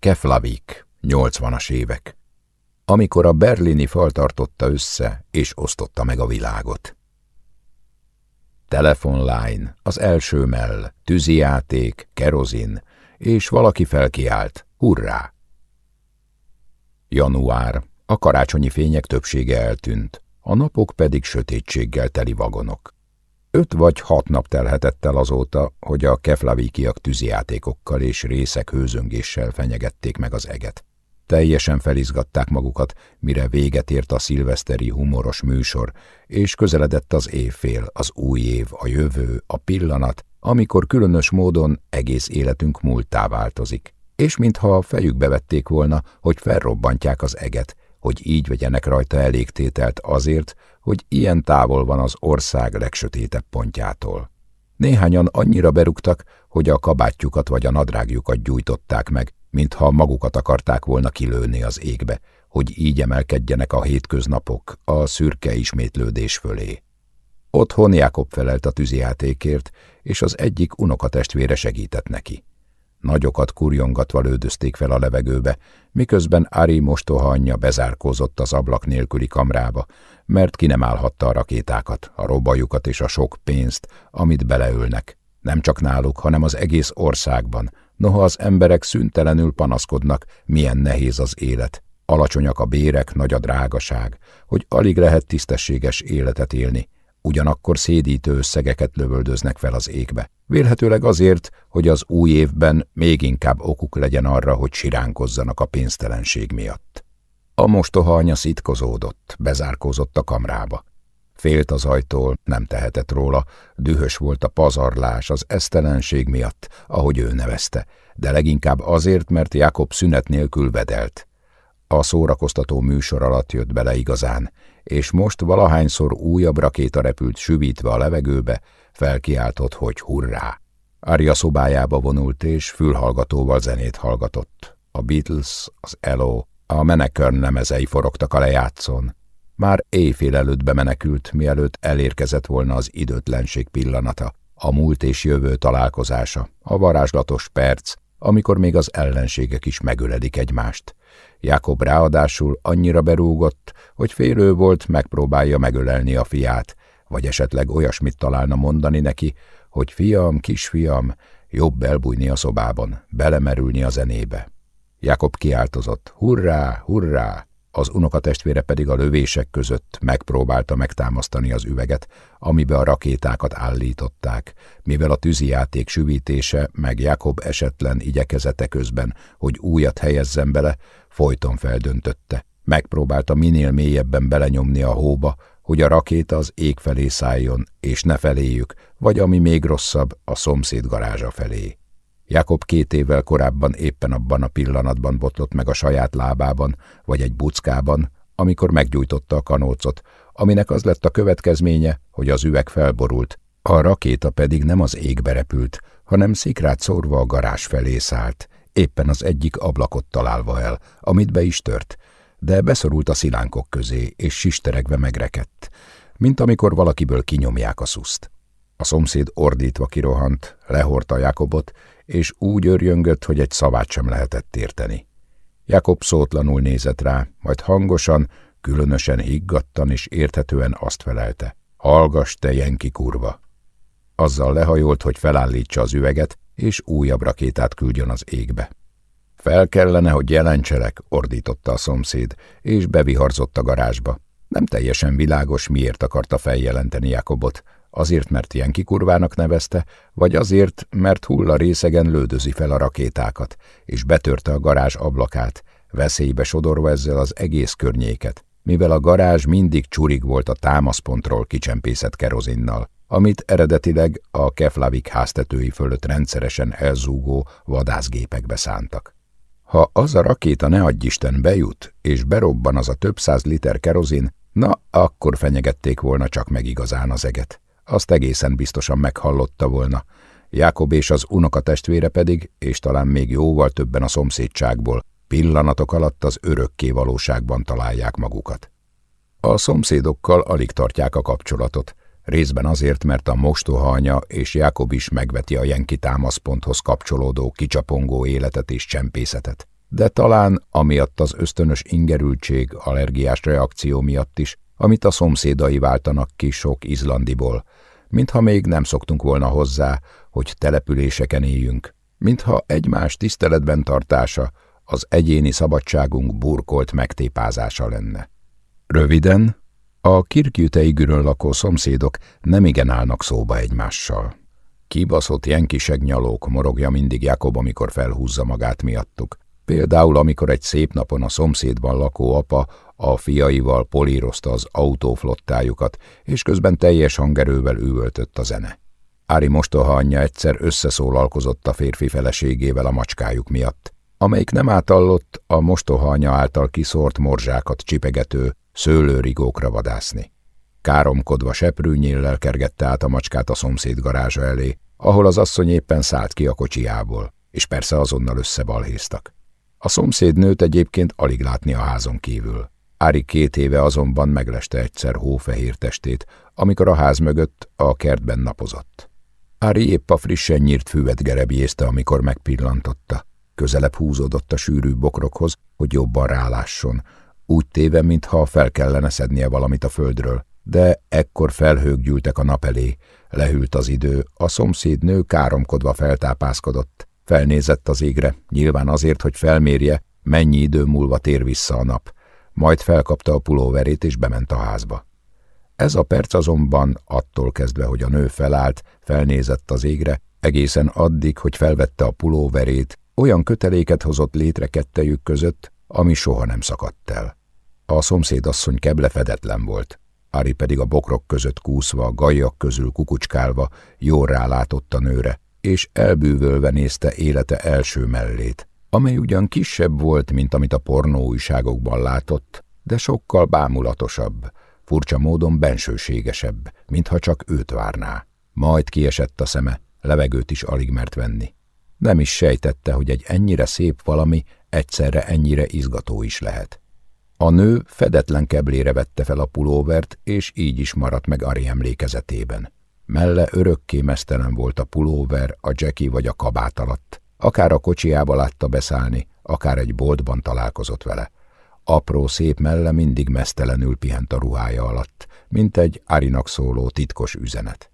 Keflavik, 80-as évek. Amikor a berlini fal tartotta össze és osztotta meg a világot. Telefonline, az első mell, tűzijáték, kerozin, és valaki felkiált, hurrá! Január, a karácsonyi fények többsége eltűnt, a napok pedig sötétséggel teli vagonok. Öt vagy hat nap telhetett el azóta, hogy a keflavíkiak tűzijátékokkal és részek hőzöngéssel fenyegették meg az eget. Teljesen felizgatták magukat, mire véget ért a szilveszteri humoros műsor, és közeledett az évfél, az új év, a jövő, a pillanat, amikor különös módon egész életünk múltá változik. És mintha fejükbe vették volna, hogy felrobbantják az eget, hogy így vegyenek rajta elégtételt azért, hogy ilyen távol van az ország legsötétebb pontjától. Néhányan annyira berúgtak, hogy a kabátjukat vagy a nadrágjukat gyújtották meg, mintha magukat akarták volna kilőni az égbe, hogy így emelkedjenek a hétköznapok a szürke ismétlődés fölé. Otthon Jákob felelt a tűzijátékért, és az egyik unokatestvére segített neki. Nagyokat kurjongatva lődözték fel a levegőbe, miközben Ari mostoha anyja bezárkózott az ablak nélküli kamrába, mert ki nem állhatta a rakétákat, a robajukat és a sok pénzt, amit beleülnek. Nem csak náluk, hanem az egész országban, noha az emberek szüntelenül panaszkodnak, milyen nehéz az élet. Alacsonyak a bérek, nagy a drágaság, hogy alig lehet tisztességes életet élni, ugyanakkor szédítő összegeket lövöldöznek fel az égbe. Vélhetőleg azért, hogy az új évben még inkább okuk legyen arra, hogy siránkozzanak a pénztelenség miatt. A mostoha anya szitkozódott, bezárkózott a kamrába. Félt az ajtól, nem tehetett róla, dühös volt a pazarlás az esztelenség miatt, ahogy ő nevezte, de leginkább azért, mert Jakob szünet nélkül vedelt. A szórakoztató műsor alatt jött bele igazán, és most valahányszor újabb rakéta repült süvítve a levegőbe, felkiáltott, hogy hurrá! Arya szobájába vonult és fülhallgatóval zenét hallgatott. A Beatles, az Elo, a Menekörn lemezei forogtak a lejátszón. Már éjfél előtt bemenekült, mielőtt elérkezett volna az időtlenség pillanata, a múlt és jövő találkozása, a varázslatos perc, amikor még az ellenségek is megöledik egymást. Jakob ráadásul annyira berúgott, hogy félő volt, megpróbálja megölelni a fiát, vagy esetleg olyasmit találna mondani neki, hogy fiam, kisfiam, jobb elbújni a szobában, belemerülni a zenébe. Jakob kiáltozott, hurrá, hurrá! Az unokatestvére pedig a lövések között megpróbálta megtámasztani az üveget, amibe a rakétákat állították, mivel a tűzijáték süvítése meg Jakob esetlen igyekezete közben, hogy újat helyezzen bele, folyton feldöntötte. Megpróbálta minél mélyebben belenyomni a hóba, hogy a rakéta az ég felé szálljon, és ne feléjük, vagy ami még rosszabb, a szomszéd garázsa felé. Jakob két évvel korábban éppen abban a pillanatban botlott meg a saját lábában, vagy egy buckában, amikor meggyújtotta a kanócot, aminek az lett a következménye, hogy az üveg felborult, a rakéta pedig nem az égbe repült, hanem szikrát szórva a garázs felé szállt, éppen az egyik ablakot találva el, amit be is tört, de beszorult a szilánkok közé, és sisteregve megrekedt, mint amikor valakiből kinyomják a szuszt. A szomszéd ordítva kirohant, lehorta Jakobot, és úgy örjöngött, hogy egy szavát sem lehetett érteni. Jakob szótlanul nézett rá, majd hangosan, különösen higgadtan és érthetően azt felelte. Hallgass, te jenki kurva! Azzal lehajolt, hogy felállítsa az üveget, és újabb rakétát küldjön az égbe. Fel kellene, hogy jelentselek, ordította a szomszéd, és beviharzott a garázsba. Nem teljesen világos, miért akarta feljelenteni Jakobot, azért, mert ilyen kikurvának nevezte, vagy azért, mert hulla részegen lődözi fel a rakétákat, és betörte a garázs ablakát, veszélybe sodorva ezzel az egész környéket, mivel a garázs mindig csurig volt a támaszpontról kicsempészett kerozinnal, amit eredetileg a Keflavik háztetői fölött rendszeresen elzúgó vadászgépekbe szántak. Ha az a rakéta ne Isten bejut, és berobban az a több száz liter kerozin, na, akkor fenyegették volna csak meg igazán az eget azt egészen biztosan meghallotta volna. Jákob és az unokatestvére pedig, és talán még jóval többen a szomszédságból, pillanatok alatt az örökké valóságban találják magukat. A szomszédokkal alig tartják a kapcsolatot, részben azért, mert a mostoha anya és Jákob is megveti a jenki támaszponthoz kapcsolódó kicsapongó életet és csempészetet. de talán amiatt az ösztönös ingerültség, allergiás reakció miatt is, amit a szomszédai váltanak ki sok izlandiból, mintha még nem szoktunk volna hozzá, hogy településeken éljünk, mintha egymás tiszteletben tartása az egyéni szabadságunk burkolt megtépázása lenne. Röviden, a kirkjütei gürön lakó szomszédok nem igen állnak szóba egymással. Kibaszott jenkiseg nyalók morogja mindig Jakob, amikor felhúzza magát miattuk. Például, amikor egy szép napon a szomszédban lakó apa a fiaival polírozta az autóflottájukat, és közben teljes hangerővel üvöltött a zene. Ári mostoha anyja egyszer összeszólalkozott a férfi feleségével a macskájuk miatt, amelyik nem átallott a mostoha anya által kiszórt morzsákat csipegető szőlőrigókra vadászni. Káromkodva seprűnyéllel kergette át a macskát a szomszéd garázsa elé, ahol az asszony éppen szállt ki a kocsiából, és persze azonnal összebalhéztak. A szomszéd nőt egyébként alig látni a házon kívül. Ári két éve azonban megleste egyszer hófehér testét, amikor a ház mögött a kertben napozott. Ári épp a frissen nyírt füvet gerebjézte, amikor megpillantotta. Közelebb húzódott a sűrű bokrokhoz, hogy jobban rálásson, úgy téve, mintha fel kellene szednie valamit a földről, de ekkor felhők gyűltek a nap elé, lehűlt az idő, a szomszéd nő káromkodva feltápászkodott, felnézett az égre, nyilván azért, hogy felmérje, mennyi idő múlva tér vissza a nap, majd felkapta a pulóverét és bement a házba. Ez a perc azonban, attól kezdve, hogy a nő felállt, felnézett az égre, egészen addig, hogy felvette a pulóverét, olyan köteléket hozott létre kettejük között, ami soha nem szakadt el. A szomszédasszony keble fedetlen volt, Ari pedig a bokrok között kúszva, a gajak közül kukucskálva jól rálátott a nőre, és elbűvölve nézte élete első mellét, amely ugyan kisebb volt, mint amit a pornó újságokban látott, de sokkal bámulatosabb, furcsa módon bensőségesebb, mintha csak őt várná. Majd kiesett a szeme, levegőt is alig mert venni. Nem is sejtette, hogy egy ennyire szép valami egyszerre ennyire izgató is lehet. A nő fedetlen keblére vette fel a pulóvert, és így is maradt meg Ari emlékezetében. Melle örökké mesztelen volt a pulóver, a Jackie vagy a kabát alatt. Akár a kocsiába látta beszállni, akár egy boltban találkozott vele. Apró szép melle mindig mesztelenül pihent a ruhája alatt, mint egy Arinak szóló titkos üzenet.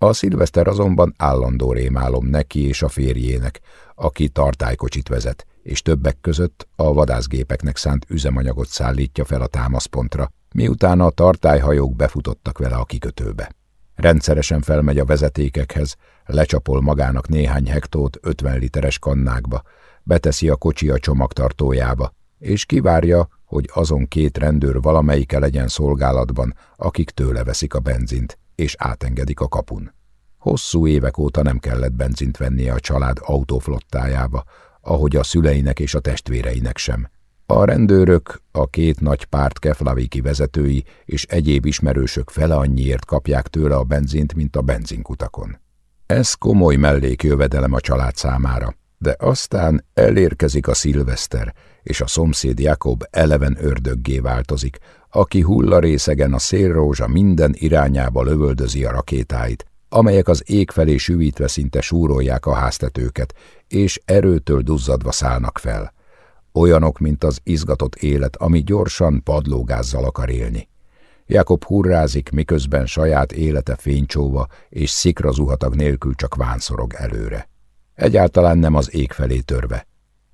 A szilveszter azonban állandó rémálom neki és a férjének, aki tartálykocsit vezet, és többek között a vadászgépeknek szánt üzemanyagot szállítja fel a támaszpontra, miután a tartályhajók befutottak vele a kikötőbe. Rendszeresen felmegy a vezetékekhez, lecsapol magának néhány hektót 50 literes kannákba, beteszi a kocsi a csomagtartójába, és kivárja, hogy azon két rendőr valamelyike legyen szolgálatban, akik tőle veszik a benzint, és átengedik a kapun. Hosszú évek óta nem kellett benzint vennie a család autóflottájába, ahogy a szüleinek és a testvéreinek sem. A rendőrök, a két nagy párt keflaviki vezetői és egyéb ismerősök fele annyiért kapják tőle a benzint, mint a benzinkutakon. Ez komoly mellékjövedelem a család számára, de aztán elérkezik a szilveszter, és a szomszéd Jakob eleven ördöggé változik, aki hullarészegen a szélrózsa minden irányába lövöldözi a rakétáit, amelyek az ég felé süvítve szinte súrolják a háztetőket, és erőtől duzzadva szállnak fel. Olyanok, mint az izgatott élet, ami gyorsan padlógázzal akar élni. Jakob hurrázik, miközben saját élete fénycsóva és szikra zuhatag nélkül csak vánszorog előre. Egyáltalán nem az ég felé törve.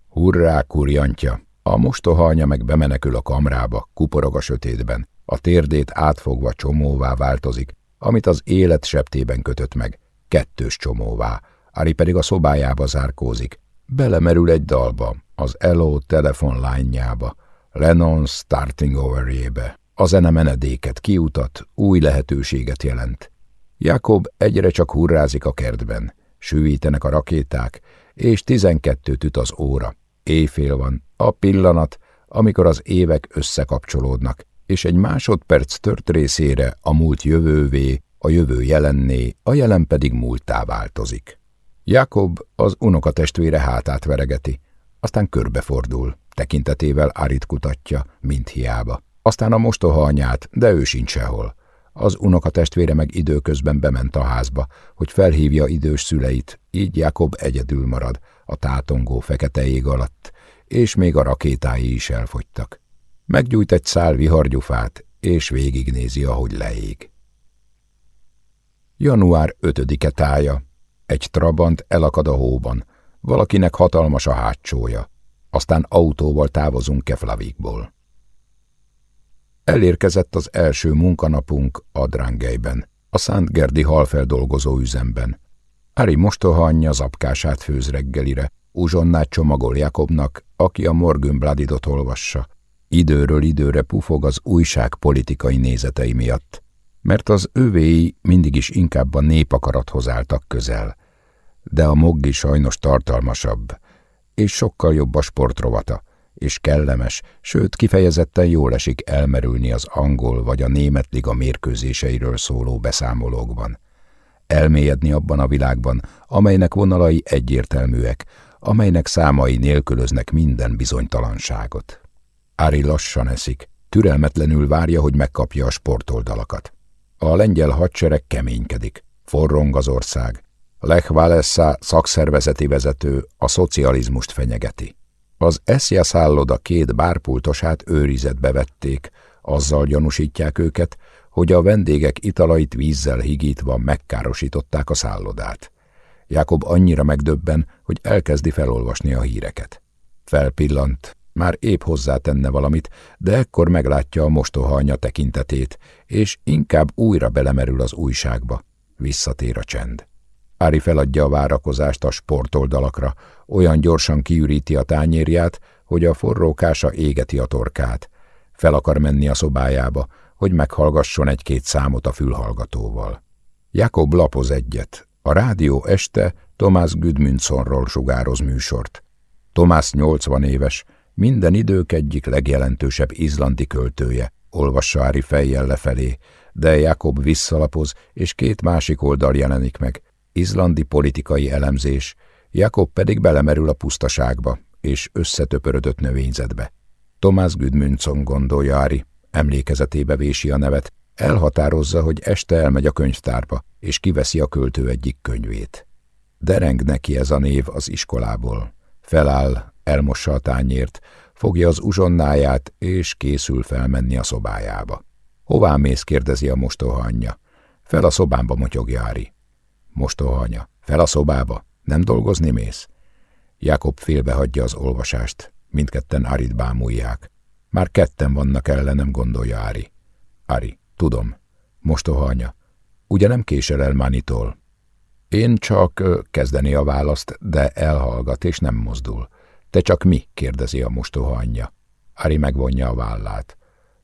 Hurrá, kurjantja! A mostoha anya meg bemenekül a kamrába, kuporog a sötétben, a térdét átfogva csomóvá változik, amit az élet septében kötött meg, kettős csomóvá, Ari pedig a szobájába zárkózik. Belemerül egy dalba, az Elo telefonlányjába, Lennon starting overjébe. A zene menedéket, kiutat, új lehetőséget jelent. Jakob egyre csak hurrázik a kertben, sűvítenek a rakéták, és tizenkettőt üt az óra. Éjfél van, a pillanat, amikor az évek összekapcsolódnak, és egy másodperc tört részére a múlt jövővé, a jövő jelenné, a jelen pedig múltá változik. Jakob az unokatestvére hátát veregeti, aztán körbefordul, tekintetével Arit kutatja, mint hiába. Aztán a mostoha anyát, de ő sincs sehol. Az unokatestvére meg időközben bement a házba, hogy felhívja idős szüleit, így Jakob egyedül marad a tátongó fekete ég alatt, és még a rakétái is elfogytak. Meggyújt egy szál vihargyufát, és végignézi, ahogy leég. Január 5-e tája. Egy trabant elakad a hóban. Valakinek hatalmas a hátsója. Aztán autóval távozunk Keflavikból. Elérkezett az első munkanapunk Adrángelyben, a Szentgerdi halfeldolgozó üzemben. Ári mostoha anyja zapkását főz reggelire, uzsonnát csomagol Jakobnak, aki a Morgenbladidot olvassa. Időről időre pufog az újság politikai nézetei miatt, mert az övéi mindig is inkább a népakarathoz álltak közel. De a moggi sajnos tartalmasabb, és sokkal jobb a sportrovata, és kellemes, sőt kifejezetten jól esik elmerülni az angol vagy a német liga mérkőzéseiről szóló beszámolókban. Elmélyedni abban a világban, amelynek vonalai egyértelműek, amelynek számai nélkülöznek minden bizonytalanságot. Ári lassan eszik, türelmetlenül várja, hogy megkapja a sportoldalakat. A lengyel hadsereg keménykedik, forrong az ország. Lech Walesa szakszervezeti vezető a szocializmust fenyegeti. Az Eszja szálloda két bárpultosát őrizetbe vették, azzal gyanúsítják őket, hogy a vendégek italait vízzel higítva megkárosították a szállodát. Jakob annyira megdöbben, hogy elkezdi felolvasni a híreket. Felpillant, már épp hozzátenne valamit, de ekkor meglátja a mostoha tekintetét, és inkább újra belemerül az újságba. Visszatér a csend. Ári feladja a várakozást a sportoldalakra, olyan gyorsan kiüríti a tányérját, hogy a forrókása égeti a torkát. Fel akar menni a szobájába, hogy meghallgasson egy-két számot a fülhallgatóval. Jakob lapoz egyet. A rádió este Tomás Gudmundsonról sugároz műsort. Tomás 80 éves, minden idők egyik legjelentősebb izlandi költője, olvassa Ári fejjel lefelé, de Jakob visszalapoz, és két másik oldal jelenik meg, izlandi politikai elemzés, Jakob pedig belemerül a pusztaságba és összetöpörödött növényzetbe. Tomás Gudmundsson gondolja Ári, emlékezetébe vési a nevet, elhatározza, hogy este elmegy a könyvtárba, és kiveszi a költő egyik könyvét. Dereng neki ez a név az iskolából. Feláll, elmossa a tányért, fogja az uzsonnáját, és készül felmenni a szobájába. Hová mész, kérdezi a mostoha anyja. Fel a szobámba motyogja Ári. Mostoha anya, fel a szobába, nem dolgozni mész? Jakob félbehagyja az olvasást, mindketten Arit bámulják. Már ketten vannak ellenem, gondolja Ári. Ári, tudom. Mostoha anya, ugye nem késel el Mánitól? Én csak kezdeni a választ, de elhallgat és nem mozdul. Te csak mi? kérdezi a mostoha anyja. Ari megvonja a vállát.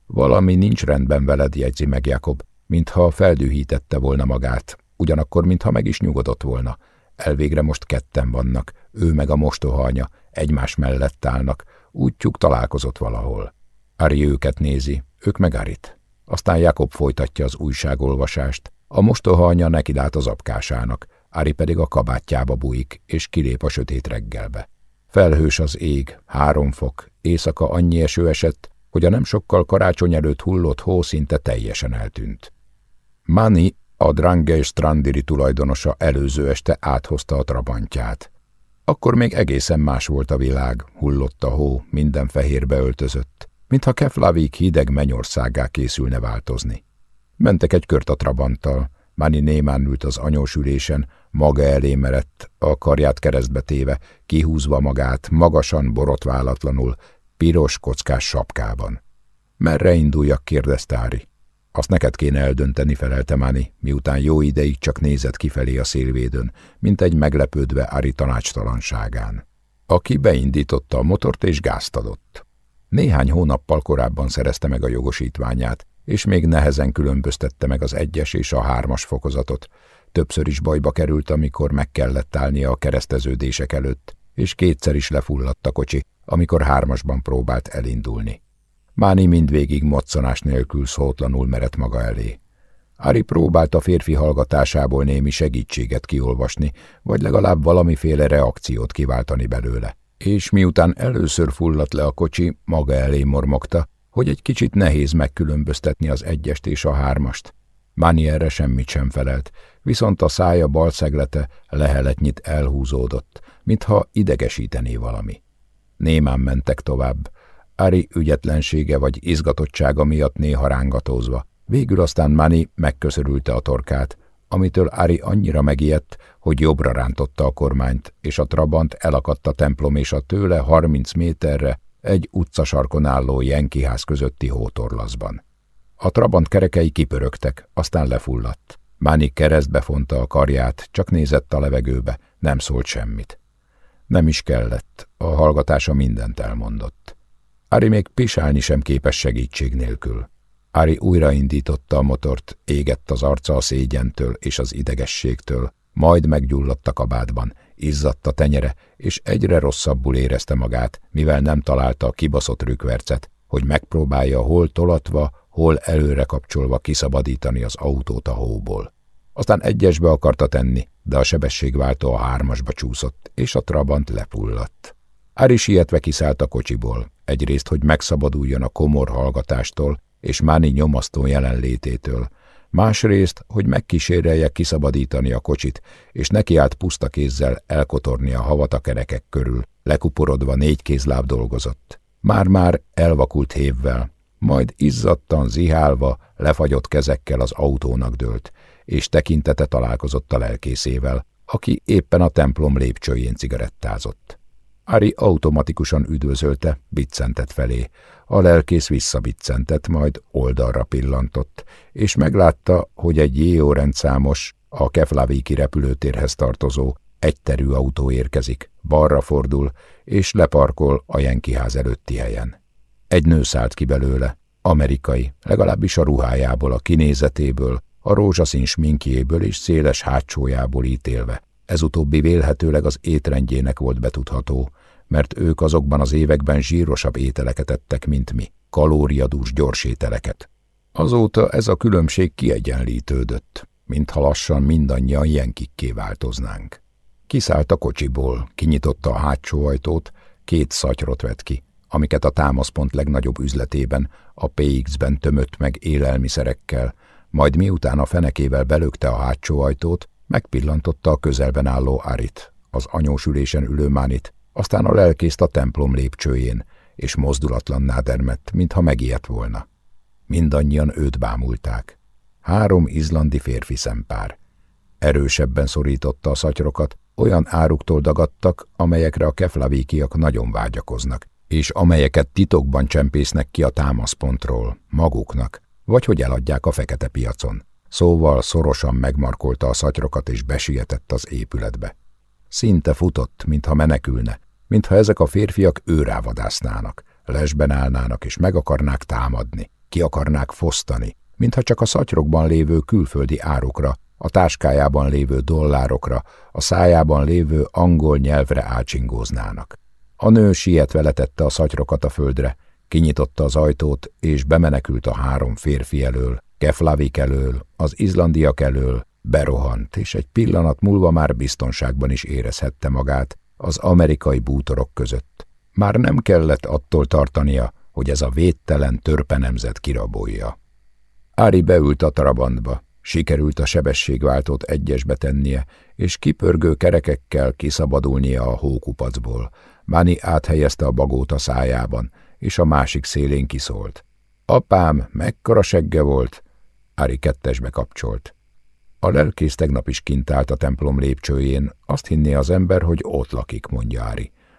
Valami nincs rendben veled, jegyzi meg Jakob, mintha feldühítette volna magát, ugyanakkor, mintha meg is nyugodott volna. Elvégre most ketten vannak, ő meg a mostoha anya, egymás mellett állnak, útjuk találkozott valahol. Ari őket nézi, ők meg Arit. Aztán Jakob folytatja az újságolvasást, a mostoha anya nekilát az apkásának, Ari pedig a kabátjába bújik, és kilép a sötét reggelbe. Felhős az ég, három fok, éjszaka annyi eső esett, hogy a nem sokkal karácsony előtt hullott hó szinte teljesen eltűnt. Mani, a Drange Strandiri tulajdonosa előző este áthozta a trabantját. Akkor még egészen más volt a világ, hullott a hó, minden fehérbe öltözött, mintha Keflavik hideg mennyországá készülne változni. Mentek egy kört a trabanttal, Mani némán ült az anyósülésen, maga elé merett, a karját keresztbe téve, kihúzva magát, magasan, borotválatlanul, piros kockás sapkában. Merre induljak, kérdezte Ári. Azt neked kéne eldönteni, felelte Máni, miután jó ideig csak nézett kifelé a szélvédőn, mint egy meglepődve Ári tanácstalanságán. Aki beindította a motort és gázt adott. Néhány hónappal korábban szerezte meg a jogosítványát, és még nehezen különböztette meg az egyes és a hármas fokozatot. Többször is bajba került, amikor meg kellett állnia a kereszteződések előtt, és kétszer is lefulladt a kocsi, amikor hármasban próbált elindulni. Máni mindvégig moccanás nélkül szótlanul merett maga elé. Ari próbált a férfi hallgatásából némi segítséget kiolvasni, vagy legalább valamiféle reakciót kiváltani belőle. És miután először fulladt le a kocsi, maga elé mormogta, hogy egy kicsit nehéz megkülönböztetni az egyest és a hármast. Mani erre semmit sem felelt, viszont a szája bal szeglete leheletnyit elhúzódott, mintha idegesítené valami. Némán mentek tovább, Ari ügyetlensége vagy izgatottsága miatt néha rángatózva. Végül aztán Mani megköszörülte a torkát, amitől Ari annyira megijedt, hogy jobbra rántotta a kormányt, és a Trabant elakadt a templom és a tőle 30 méterre egy utcasarkon álló jenkiház közötti hótorlaszban. A Trabant kerekei kipörögtek, aztán lefulladt. Máni keresztbe fonta a karját, csak nézett a levegőbe, nem szólt semmit. Nem is kellett, a hallgatása mindent elmondott. Ari még pisálni sem képes segítség nélkül. Ari újraindította a motort, égett az arca a szégyentől és az idegességtől, majd meggyulladt a kabátban, izzadt a tenyere, és egyre rosszabbul érezte magát, mivel nem találta a kibaszott rükvercet, hogy megpróbálja hol tolatva, hol előre kapcsolva kiszabadítani az autót a hóból. Aztán egyesbe akarta tenni, de a sebességváltó a hármasba csúszott, és a trabant lepulladt. Ári sietve kiszállt a kocsiból, egyrészt, hogy megszabaduljon a komor hallgatástól és Máni nyomasztó jelenlététől, másrészt, hogy megkísérelje kiszabadítani a kocsit, és nekiállt puszta kézzel elkotorni a havat a kerekek körül, lekuporodva négy kézláb dolgozott. Már-már elvakult hévvel, majd izzadtan zihálva, lefagyott kezekkel az autónak dőlt, és tekintete találkozott a lelkészével, aki éppen a templom lépcsőjén cigarettázott. Ari automatikusan üdvözölte, biccentett felé. A lelkész visszabiccentett, majd oldalra pillantott, és meglátta, hogy egy Jéó rendszámos, a Keflavíki repülőtérhez tartozó, egyterű autó érkezik, balra fordul, és leparkol a Jenkiház előtti helyen. Egy nő szállt ki belőle, amerikai, legalábbis a ruhájából, a kinézetéből, a rózsaszín sminkjéből és széles hátsójából ítélve. Ez utóbbi vélhetőleg az étrendjének volt betudható, mert ők azokban az években zsírosabb ételeket ettek, mint mi, kalóriadús gyors ételeket. Azóta ez a különbség kiegyenlítődött, mintha lassan mindannyian jenkikké változnánk. Kiszállt a kocsiból, kinyitotta a hátsó ajtót, két szatyrot vett ki, amiket a támaszpont legnagyobb üzletében, a PX-ben tömött meg élelmiszerekkel, majd miután a fenekével belökte a hátsó ajtót, megpillantotta a közelben álló Arit, az anyósülésen ülő Mánit, aztán a lelkészt a templom lépcsőjén, és mozdulatlanná dermett, mintha megijedt volna. Mindannyian őt bámulták. Három izlandi férfi szempár. Erősebben szorította a szatyrokat, olyan áruktól dagadtak, amelyekre a keflavíkiak nagyon vágyakoznak, és amelyeket titokban csempésznek ki a támaszpontról, maguknak, vagy hogy eladják a fekete piacon. Szóval szorosan megmarkolta a szatyrokat és besietett az épületbe. Szinte futott, mintha menekülne, mintha ezek a férfiak őrávadásznának, lesben állnának és meg akarnák támadni, ki akarnák fosztani, mintha csak a szatyrokban lévő külföldi árukra, a táskájában lévő dollárokra, a szájában lévő angol nyelvre ácsingóznának. A nő sietve letette a szatyrokat a földre, kinyitotta az ajtót, és bemenekült a három férfi elől, Keflavik elől, az izlandiak elől, berohant, és egy pillanat múlva már biztonságban is érezhette magát az amerikai bútorok között. Már nem kellett attól tartania, hogy ez a védtelen törpe nemzet kirabolja. Ári beült a trabantba, sikerült a sebességváltót egyesbe tennie, és kipörgő kerekekkel kiszabadulnia a hókupacból. Máni áthelyezte a bagót a szájában, és a másik szélén kiszólt. Apám, mekkora segge volt! Ári kettesbe kapcsolt. A lelkész tegnap is kint állt a templom lépcsőjén, azt hinné az ember, hogy ott lakik, mondja.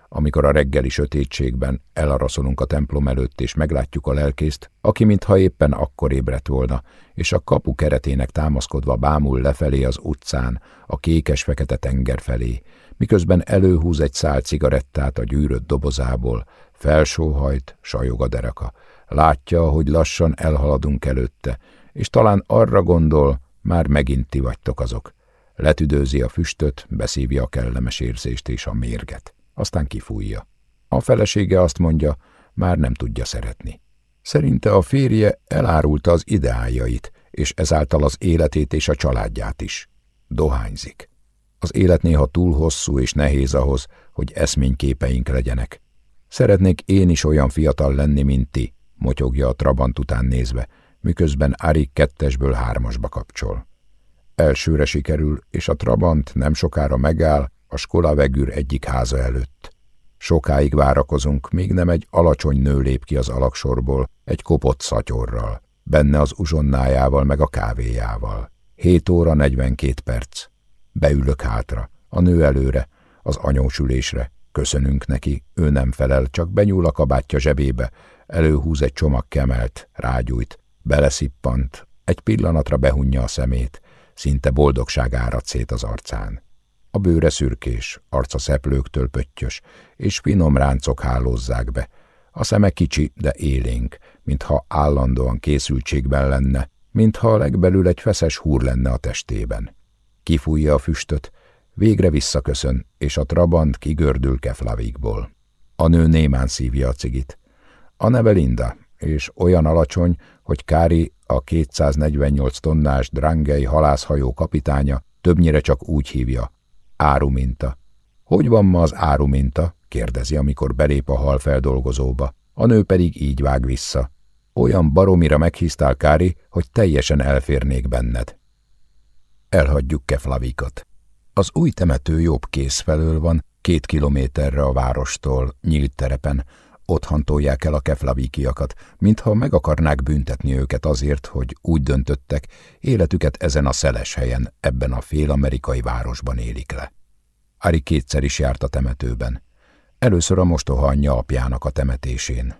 Amikor a reggeli sötétségben elaraszolunk a templom előtt, és meglátjuk a lelkészt, aki mintha éppen akkor ébredt volna, és a kapu keretének támaszkodva bámul lefelé az utcán, a kékes-fekete tenger felé, miközben előhúz egy szál cigarettát a gyűrött dobozából, felsóhajt, sajog a dereka. Látja, hogy lassan elhaladunk előtte, és talán arra gondol, már megint ti vagytok azok. Letüdőzi a füstöt, beszívja a kellemes érzést és a mérget. Aztán kifújja. A felesége azt mondja, már nem tudja szeretni. Szerinte a férje elárulta az ideájait, és ezáltal az életét és a családját is. Dohányzik. Az élet néha túl hosszú és nehéz ahhoz, hogy eszményképeink legyenek. Szeretnék én is olyan fiatal lenni, mint ti, motyogja a trabant után nézve, miközben Ari kettesből hármasba kapcsol. Elsőre sikerül, és a Trabant nem sokára megáll a Skolavegür egyik háza előtt. Sokáig várakozunk, még nem egy alacsony nő lép ki az alaksorból, egy kopott szatyorral, benne az uzsonnájával meg a kávéjával. 7 óra 42 perc. Beülök hátra, a nő előre, az anyósülésre. Köszönünk neki, ő nem felel, csak benyúl a kabátja zsebébe, előhúz egy csomag kemelt, rágyújt, beleszippant, egy pillanatra behunja a szemét, szinte boldogság árad szét az arcán. A bőre szürkés, arca szeplőktől pöttyös, és finom ráncok hálózzák be. A szeme kicsi, de élénk, mintha állandóan készültségben lenne, mintha a legbelül egy feszes húr lenne a testében. Kifújja a füstöt, végre visszaköszön, és a trabant kigördül Keflavikból. A nő némán szívja a cigit. A neve Linda, és olyan alacsony, hogy Kári, a 248 tonnás Drangei halászhajó kapitánya többnyire csak úgy hívja, áruminta. Hogy van ma az áruminta? kérdezi, amikor belép a halfeldolgozóba. A nő pedig így vág vissza. Olyan baromira meghíztál, Kári, hogy teljesen elférnék benned. Elhagyjuk Keflavikot. Az új temető jobb kész felől van, két kilométerre a várostól, nyílt terepen, ott hantolják el a keflavíkiakat, mintha meg akarnák büntetni őket azért, hogy úgy döntöttek, életüket ezen a szeles helyen, ebben a fél-amerikai városban élik le. Ari kétszer is járt a temetőben. Először a mostoha anyja apjának a temetésén.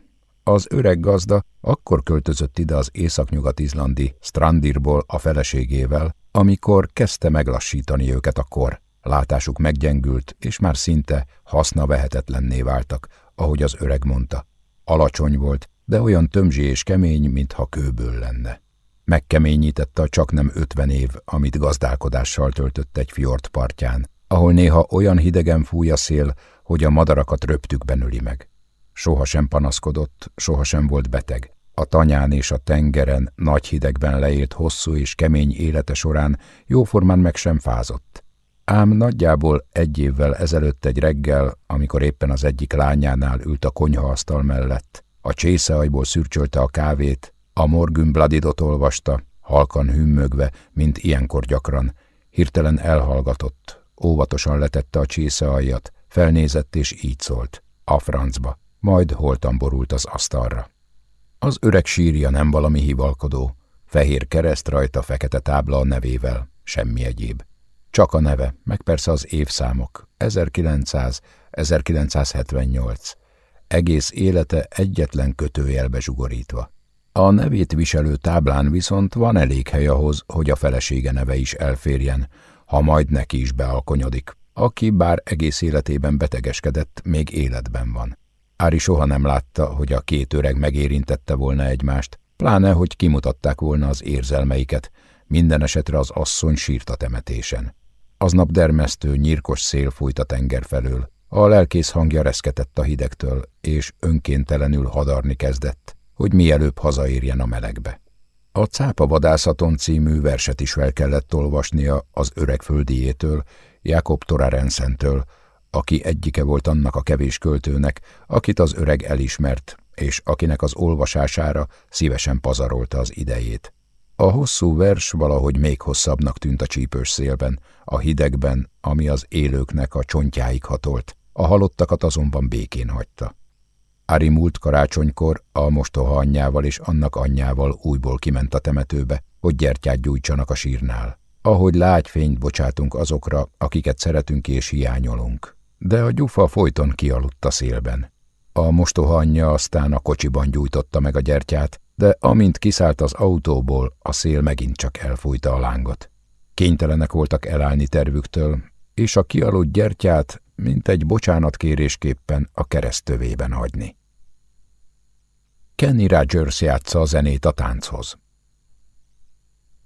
Az öreg gazda akkor költözött ide az északnyugat-izlandi Strandirból a feleségével, amikor kezdte meglassítani őket a kor. Látásuk meggyengült, és már szinte haszna vehetetlenné váltak, ahogy az öreg mondta. Alacsony volt, de olyan tömzsi és kemény, mintha kőből lenne. Megkeményítette a csak nem ötven év, amit gazdálkodással töltött egy fjord partján, ahol néha olyan hidegen fúj a szél, hogy a madarakat röptükben öli meg. Soha sem panaszkodott, soha sem volt beteg. A tanyán és a tengeren nagy hidegben leélt hosszú és kemény élete során jóformán meg sem fázott. Ám nagyjából egy évvel ezelőtt egy reggel, amikor éppen az egyik lányánál ült a konyhaasztal mellett, a csészeajból szürcsölte a kávét, a Morgun Bladidot olvasta, halkan hümmögve, mint ilyenkor gyakran, hirtelen elhallgatott, óvatosan letette a csészeajjat, felnézett és így szólt, a francba, majd holtan borult az asztalra. Az öreg sírja nem valami hivalkodó, fehér kereszt rajta fekete tábla a nevével, semmi egyéb. Csak a neve, meg persze az évszámok. 1900-1978. Egész élete egyetlen kötőjelbe zsugorítva. A nevét viselő táblán viszont van elég hely ahhoz, hogy a felesége neve is elférjen, ha majd neki is bealkonyodik, aki bár egész életében betegeskedett, még életben van. Ári soha nem látta, hogy a két öreg megérintette volna egymást, pláne, hogy kimutatták volna az érzelmeiket, minden esetre az asszony sírt a temetésen. Aznap dermesztő, nyírkos szél fújt a tenger felől. A lelkész hangja reszketett a hidegtől, és önkéntelenül hadarni kezdett, hogy mielőbb hazaérjen a melegbe. A Cápa vadászaton című verset is fel kellett olvasnia az öreg földiétől, Jakob Torarensentől, aki egyike volt annak a kevés költőnek, akit az öreg elismert, és akinek az olvasására szívesen pazarolta az idejét. A hosszú vers valahogy még hosszabbnak tűnt a csípős szélben, a hidegben, ami az élőknek a csontjáig hatolt, a halottakat azonban békén hagyta. Ári múlt karácsonykor a mostoha anyjával és annak anyjával újból kiment a temetőbe, hogy gyertyát gyújtsanak a sírnál. Ahogy lágy fényt bocsátunk azokra, akiket szeretünk és hiányolunk. De a gyufa folyton kialudt a szélben. A mostoha anyja aztán a kocsiban gyújtotta meg a gyertyát, de amint kiszállt az autóból, a szél megint csak elfújta a lángot. Kénytelenek voltak elállni tervüktől, és a kialudt gyertyát, mint egy bocsánatkérésképpen a keresztövében hagyni. Kenny Rogers játsza a zenét a tánchoz.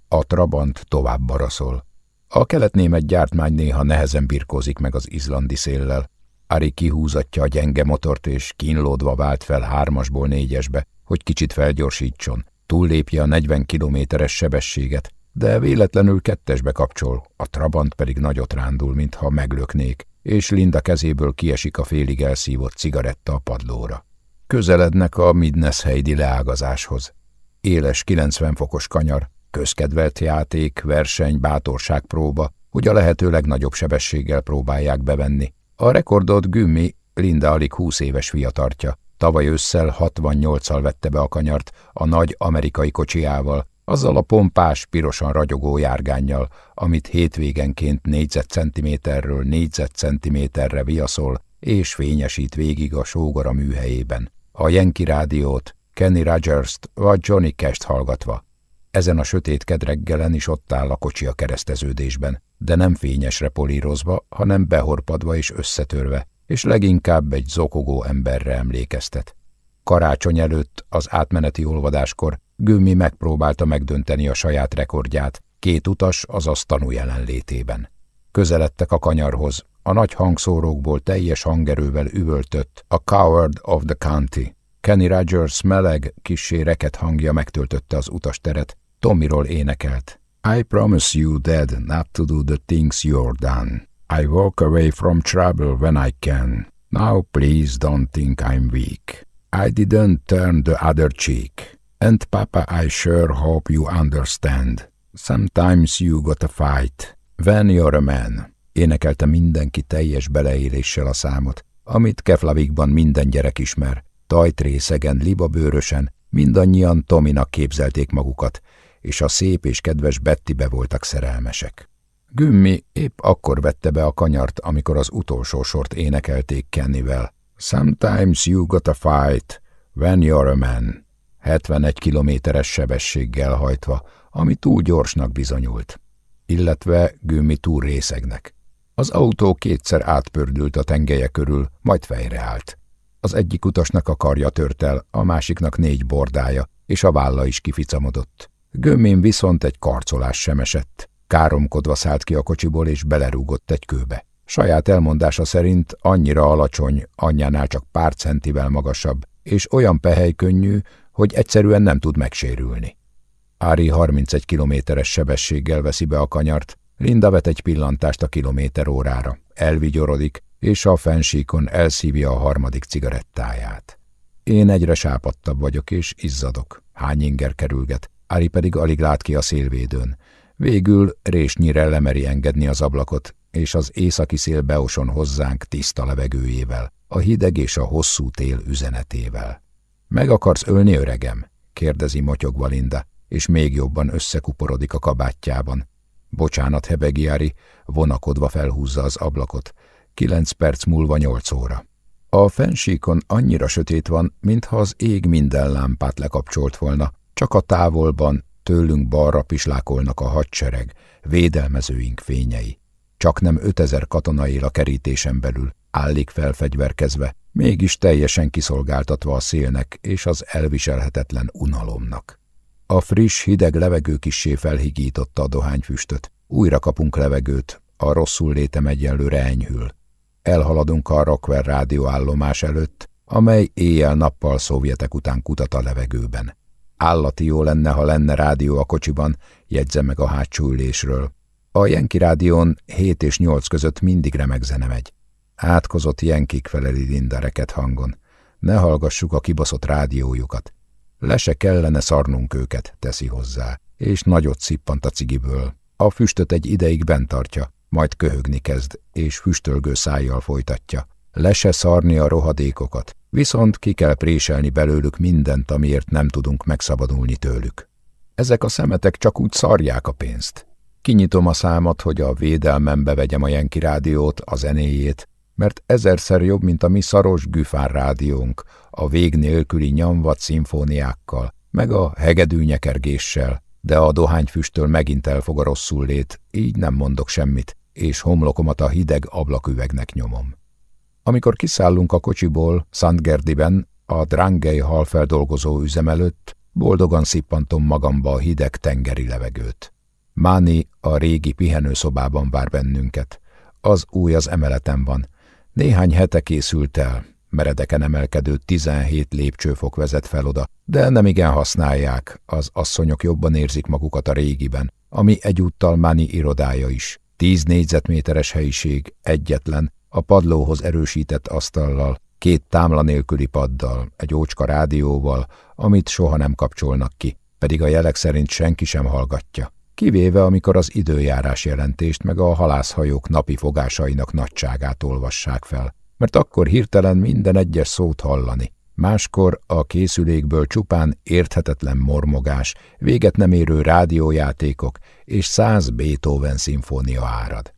A Trabant tovább baraszol. A keletnémet gyártmány néha nehezen birkózik meg az izlandi széllel. Ari kihúzatja a gyenge motort, és kínlódva vált fel hármasból négyesbe, hogy kicsit felgyorsítson, túllépje a 40 kilométeres sebességet, de véletlenül kettesbe kapcsol, a Trabant pedig nagyot rándul, mintha meglöknék, és Linda kezéből kiesik a félig elszívott cigaretta a padlóra. Közelednek a Midnes Heidi leágazáshoz. éles 90 fokos kanyar, közkedvelt játék, verseny, bátorságpróba, hogy a lehető legnagyobb sebességgel próbálják bevenni. A rekordot Gümmi, Linda alig 20 éves fiatartja. Tavaly ősszel 68-al vette be a kanyart a nagy amerikai kocsiával, azzal a pompás, pirosan ragyogó járgánnyal, amit hétvégenként négyzetcentiméterről négyzetcentiméterre viaszol, és fényesít végig a sógora műhelyében. A Yankee rádiót, Kenny Rogers-t vagy Johnny Cash-t hallgatva. Ezen a sötét kedreggelen is ott áll a kocsi a kereszteződésben, de nem fényesre polírozva, hanem behorpadva és összetörve, és leginkább egy zokogó emberre emlékeztet. Karácsony előtt, az átmeneti olvadáskor Gömmi megpróbálta megdönteni a saját rekordját, két utas, azaz tanú jelenlétében. Közeledtek a kanyarhoz, a nagy hangszórókból teljes hangerővel üvöltött a Coward of the County. Kenny Rogers meleg, kissé reket hangja megtöltötte az utasteret, Tommyról énekelt. I promise you, Dad, not to do the things you're done. I walk away from trouble when I can. Now please don't think I'm weak. I didn't turn the other cheek. And Papa, I sure hope you understand. Sometimes you gotta fight. When you're a man. Énekelte mindenki teljes beleéléssel a számot, amit Keflavikban minden gyerek ismer. Tajtrészegen, libabőrösen, mindannyian Tominak képzelték magukat, és a szép és kedves Bettibe voltak szerelmesek. Gümmi épp akkor vette be a kanyart, amikor az utolsó sort énekelték Kennyvel. Sometimes you gotta fight, when you're a man. 71 kilométeres sebességgel hajtva, ami túl gyorsnak bizonyult, illetve Gümmi túl részegnek. Az autó kétszer átpördült a tengelye körül, majd fejre állt. Az egyik utasnak a karja tört el, a másiknak négy bordája, és a válla is kificamodott. Gömmén viszont egy karcolás sem esett. Káromkodva szállt ki a kocsiból, és belerúgott egy kőbe. Saját elmondása szerint annyira alacsony, anyjánál csak pár centivel magasabb, és olyan könnyű, hogy egyszerűen nem tud megsérülni. Ári 31 kilométeres sebességgel veszi be a kanyart, Linda vet egy pillantást a kilométer órára, elvigyorodik, és a fensíkon elszívja a harmadik cigarettáját. Én egyre sápadtabb vagyok, és izzadok. Hány inger kerülget, Ári pedig alig lát ki a szélvédőn. Végül résnyire lemeri engedni az ablakot, és az északi szél beoson hozzánk tiszta levegőjével, a hideg és a hosszú tél üzenetével. Meg akarsz ölni, öregem? kérdezi motyogva Linda, és még jobban összekuporodik a kabátjában. Bocsánat, Hebegiári, vonakodva felhúzza az ablakot. Kilenc perc múlva nyolc óra. A fensíkon annyira sötét van, mintha az ég minden lámpát lekapcsolt volna, csak a távolban, tőlünk balra pislákolnak a hadsereg, védelmezőink fényei. Csak nem ötezer katona él a kerítésen belül, állik felfegyverkezve, mégis teljesen kiszolgáltatva a szélnek és az elviselhetetlen unalomnak. A friss, hideg levegő kissé felhigította a dohányfüstöt. Újra kapunk levegőt, a rosszul létem egyenlőre enyhül. Elhaladunk a Rockwell rádióállomás előtt, amely éjjel-nappal szovjetek után kutat a levegőben. Állati jó lenne, ha lenne rádió a kocsiban, jegyzem meg a hátsó ülésről. A Jenki rádión 7 és 8 között mindig remek zene megy. Átkozott Jenkik feleli Linda reket hangon. Ne hallgassuk a kibaszott rádiójukat. Le se kellene szarnunk őket, teszi hozzá, és nagyot szippant a cigiből. A füstöt egy ideig bent tartja, majd köhögni kezd, és füstölgő szájjal folytatja. Le se szarni a rohadékokat, viszont ki kell préselni belőlük mindent, amiért nem tudunk megszabadulni tőlük. Ezek a szemetek csak úgy szarják a pénzt. Kinyitom a számat, hogy a védelmembe vegyem a Jenki rádiót, a zenéjét, mert ezerszer jobb, mint a mi szaros güfár rádiónk, a vég nélküli nyamvat szimfóniákkal, meg a hegedű nyekergéssel, de a dohányfüsttől megint elfog a rosszul lét, így nem mondok semmit, és homlokomat a hideg ablaküvegnek nyomom. Amikor kiszállunk a kocsiból, Szentgerdiben, a Drangei halfeldolgozó üzem előtt, boldogan szippantom magamba a hideg tengeri levegőt. Máni a régi pihenőszobában vár bennünket. Az új az emeleten van. Néhány hete készült el, meredeken emelkedő 17 lépcsőfok vezet fel oda, de nem igen használják, az asszonyok jobban érzik magukat a régiben, ami egyúttal Máni irodája is. 10 négyzetméteres helyiség, egyetlen, a padlóhoz erősített asztallal, két támla nélküli paddal, egy ócska rádióval, amit soha nem kapcsolnak ki. pedig a jelek szerint senki sem hallgatja, kivéve amikor az időjárás jelentést meg a halászhajók napi fogásainak nagyságát olvassák fel, mert akkor hirtelen minden egyes szót hallani. Máskor a készülékből csupán érthetetlen mormogás, véget nem érő rádiójátékok és száz Beethoven szimfónia árad.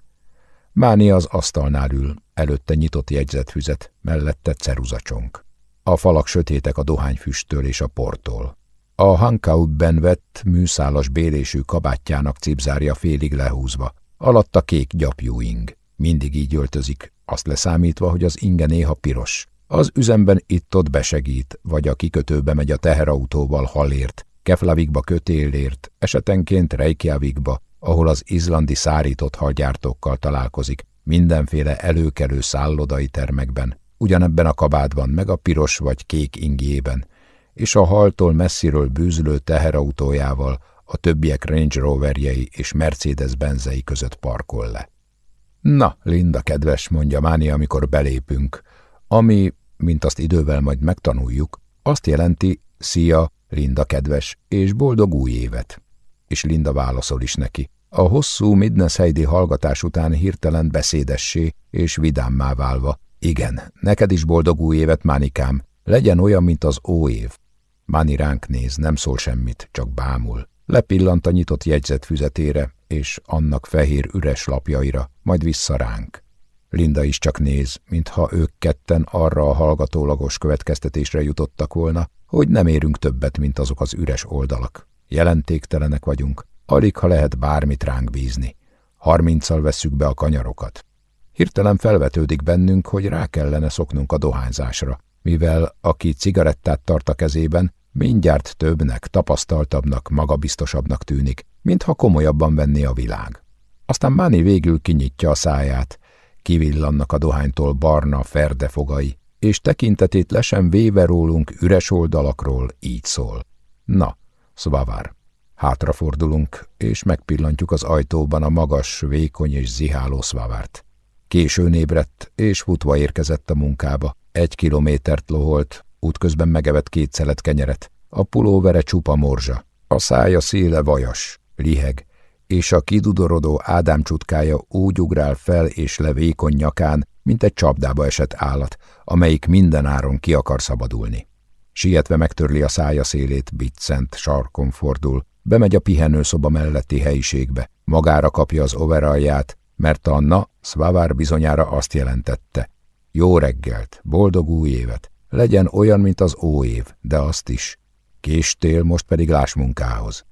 Máni az asztalnál ül, előtte nyitott jegyzetfüzet, mellette ceruzacsonk. A falak sötétek a dohányfüsttől és a portól. A Hankaubben vett műszálas bélésű kabátjának cipzárja félig lehúzva, alatta kék gyapjú ing. Mindig így öltözik, azt leszámítva, hogy az inge néha piros. Az üzemben itt-ott besegít, vagy a kikötőbe megy a teherautóval halért, Keflavikba kötélért, esetenként Reykjavikba, ahol az izlandi szárított halgyártókkal találkozik, mindenféle előkelő szállodai termekben, ugyanebben a kabádban, meg a piros vagy kék ingjében, és a haltól messziről bűzlő teherautójával a többiek Range Roverjei és Mercedes benzei között parkol le. Na, Linda kedves, mondja Máni, amikor belépünk, ami, mint azt idővel majd megtanuljuk, azt jelenti, szia, Linda kedves, és boldog új évet. És Linda válaszol is neki. A hosszú Midness hallgatás után hirtelen beszédessé és vidámmá válva. Igen, neked is boldog új évet, Mánikám, legyen olyan, mint az óév. Máni ránk néz, nem szól semmit, csak bámul. Lepillant a nyitott jegyzet füzetére, és annak fehér üres lapjaira, majd vissza ránk. Linda is csak néz, mintha ők ketten arra a hallgatólagos következtetésre jutottak volna, hogy nem érünk többet, mint azok az üres oldalak. Jelentéktelenek vagyunk, alig ha lehet bármit ránk bízni. Harminccal vesszük be a kanyarokat. Hirtelen felvetődik bennünk, hogy rá kellene szoknunk a dohányzásra, mivel aki cigarettát tart a kezében, mindjárt többnek, tapasztaltabbnak, magabiztosabbnak tűnik, mintha komolyabban venné a világ. Aztán Máni végül kinyitja a száját, kivillannak a dohánytól barna, ferde fogai, és tekintetét lesen véve rólunk üres oldalakról így szól. Na, Szvavár. Hátrafordulunk, és megpillantjuk az ajtóban a magas, vékony és ziháló Szvavárt. Későn ébredt, és futva érkezett a munkába. Egy kilométert loholt, útközben megevett két szelet kenyeret. A pulóvere csupa morzsa, a szája széle vajas, liheg, és a kidudorodó Ádám csutkája úgy ugrál fel és le vékony nyakán, mint egy csapdába esett állat, amelyik minden áron ki akar szabadulni. Sietve megtörli a szája szélét, biccent, sarkon fordul, bemegy a pihenőszoba melletti helyiségbe, magára kapja az overalját, mert a na bizonyára azt jelentette. Jó reggelt, boldog új évet, legyen olyan, mint az óév, de azt is. Késtél, most pedig láss munkához.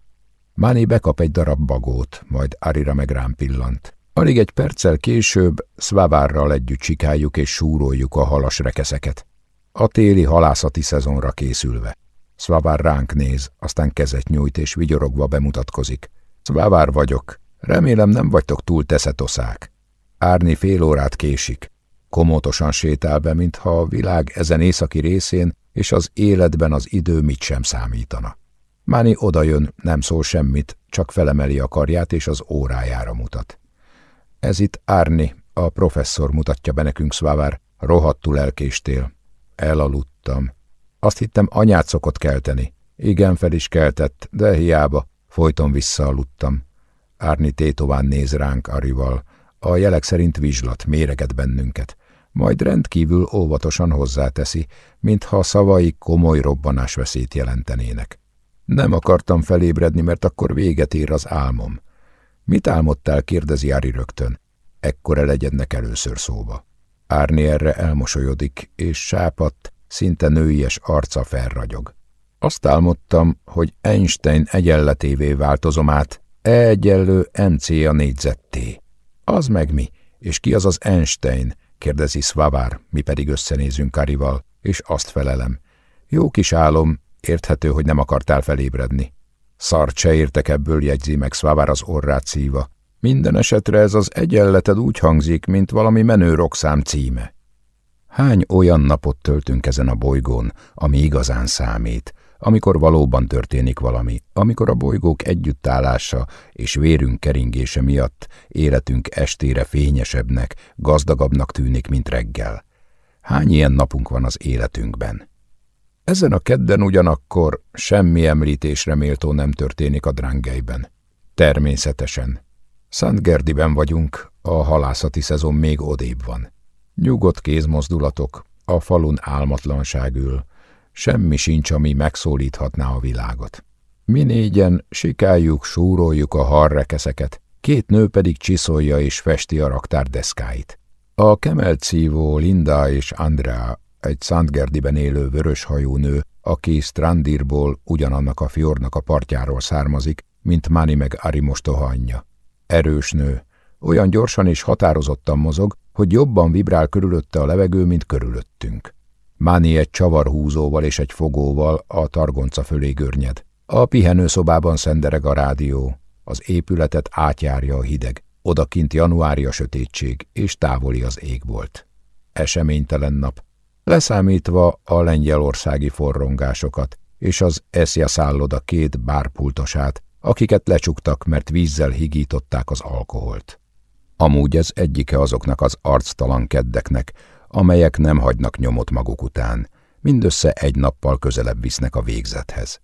Máni bekap egy darab bagót, majd Arira meg rám pillant. Alig egy perccel később Szvavárral együtt csikáljuk és súroljuk a halas rekeszeket. A téli halászati szezonra készülve. Szvavár ránk néz, aztán kezet nyújt és vigyorogva bemutatkozik. Szvavár vagyok. Remélem nem vagytok túl teszetoszák. Árni fél órát késik. Komótosan sétál be, mintha a világ ezen északi részén és az életben az idő mit sem számítana. Máni odajön, nem szól semmit, csak felemeli a karját és az órájára mutat. Ez itt Árni, a professzor mutatja be nekünk Szvávár, rohadtul elkéstél. Elaludtam. Azt hittem, anyát szokott kelteni. Igen, fel is keltett, de hiába. Folyton visszaaludtam. Árni tétován néz ránk Arival. A jelek szerint vizslat, méreget bennünket. Majd rendkívül óvatosan hozzáteszi, mintha a szavai komoly robbanásveszélyt jelentenének. Nem akartam felébredni, mert akkor véget ér az álmom. Mit álmodtál, kérdezi Ári rögtön. Ekkor elegyednek először szóba. Árni erre elmosolyodik, és sápadt, szinte nőies arca felragyog. Azt álmodtam, hogy Einstein egyenletévé változom át, E egyenlő MC a négyzet Az meg mi? És ki az az Einstein? kérdezi Svavár, mi pedig összenézünk Karival, és azt felelem. Jó kis álom, érthető, hogy nem akartál felébredni. Szart se értek ebből, jegyzi meg Svavár az orrát szíva. Minden esetre ez az egyenleted úgy hangzik, mint valami menő rokszám címe. Hány olyan napot töltünk ezen a bolygón, ami igazán számít, amikor valóban történik valami, amikor a bolygók együttállása és vérünk keringése miatt életünk estére fényesebbnek, gazdagabbnak tűnik, mint reggel. Hány ilyen napunk van az életünkben? Ezen a kedden ugyanakkor semmi említésre méltó nem történik a drángelyben. Természetesen. Szentgerdiben vagyunk, a halászati szezon még odébb van. Nyugodt kézmozdulatok, a falun álmatlanság ül, semmi sincs, ami megszólíthatná a világot. Mi négyen sikáljuk, súroljuk a harrekeszeket, két nő pedig csiszolja és festi a raktár deszkáit. A kemelt szívó Linda és Andrea, egy Szentgerdiben élő vöröshajú nő, aki Strandirból ugyanannak a fjordnak a partjáról származik, mint Mani meg Ari mostoha anyja. Erős nő, olyan gyorsan és határozottan mozog, hogy jobban vibrál körülötte a levegő, mint körülöttünk. Máni egy csavarhúzóval és egy fogóval a targonca fölé görnyed. A pihenőszobában szendereg a rádió, az épületet átjárja a hideg, odakint januári a sötétség, és távoli az ég volt. Eseménytelen nap, leszámítva a lengyelországi forrongásokat, és az eszja szálloda két bárpultosát, akiket lecsuktak, mert vízzel higították az alkoholt. Amúgy ez egyike azoknak az arctalan keddeknek, amelyek nem hagynak nyomot maguk után, mindössze egy nappal közelebb visznek a végzethez.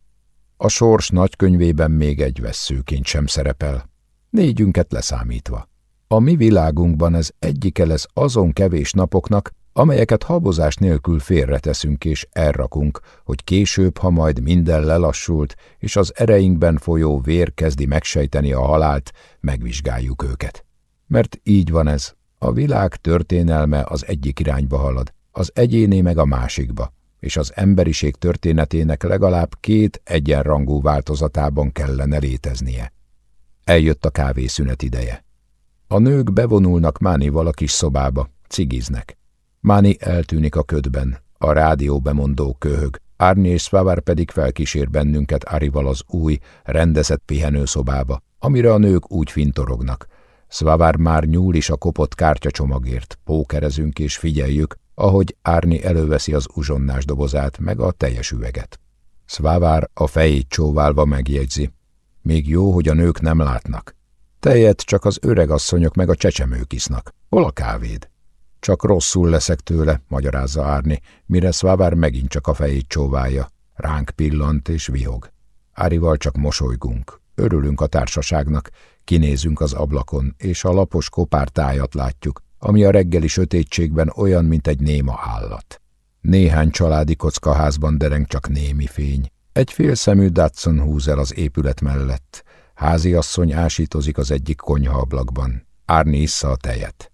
A sors nagykönyvében még egy vesszőként sem szerepel, négyünket leszámítva. A mi világunkban ez egyike lesz azon kevés napoknak, amelyeket habozás nélkül félreteszünk és elrakunk, hogy később, ha majd minden lelassult, és az ereinkben folyó vér kezdi megsejteni a halált, megvizsgáljuk őket. Mert így van ez, a világ történelme az egyik irányba halad, az egyéné meg a másikba, és az emberiség történetének legalább két egyenrangú változatában kellene léteznie. Eljött a kávészünet ideje. A nők bevonulnak Mánival kis szobába, cigiznek. Máni eltűnik a ködben, a rádió bemondó köhög, Árni és Szvávár pedig felkísér bennünket Arival az új, rendezett pihenőszobába, amire a nők úgy fintorognak. Szvávár már nyúl is a kopott kártyacsomagért, pókerezünk és figyeljük, ahogy Árni előveszi az uzsonnás dobozát meg a teljes üveget. Szvávár a fejét csóválva megjegyzi. Még jó, hogy a nők nem látnak. Tejet csak az öregasszonyok meg a csecsemők isznak. Hol a kávéd? Csak rosszul leszek tőle, magyarázza Árni, mire Szvávár megint csak a fejét csóválja. Ránk pillant és vihog. Árival csak mosolygunk. Örülünk a társaságnak, kinézünk az ablakon, és a lapos kopár tájat látjuk, ami a reggeli sötétségben olyan, mint egy néma állat. Néhány családi kockaházban dereng csak némi fény. Egy félszemű Datsun húz el az épület mellett. Háziasszony ásítozik az egyik konyhaablakban. Árni issza a tejet.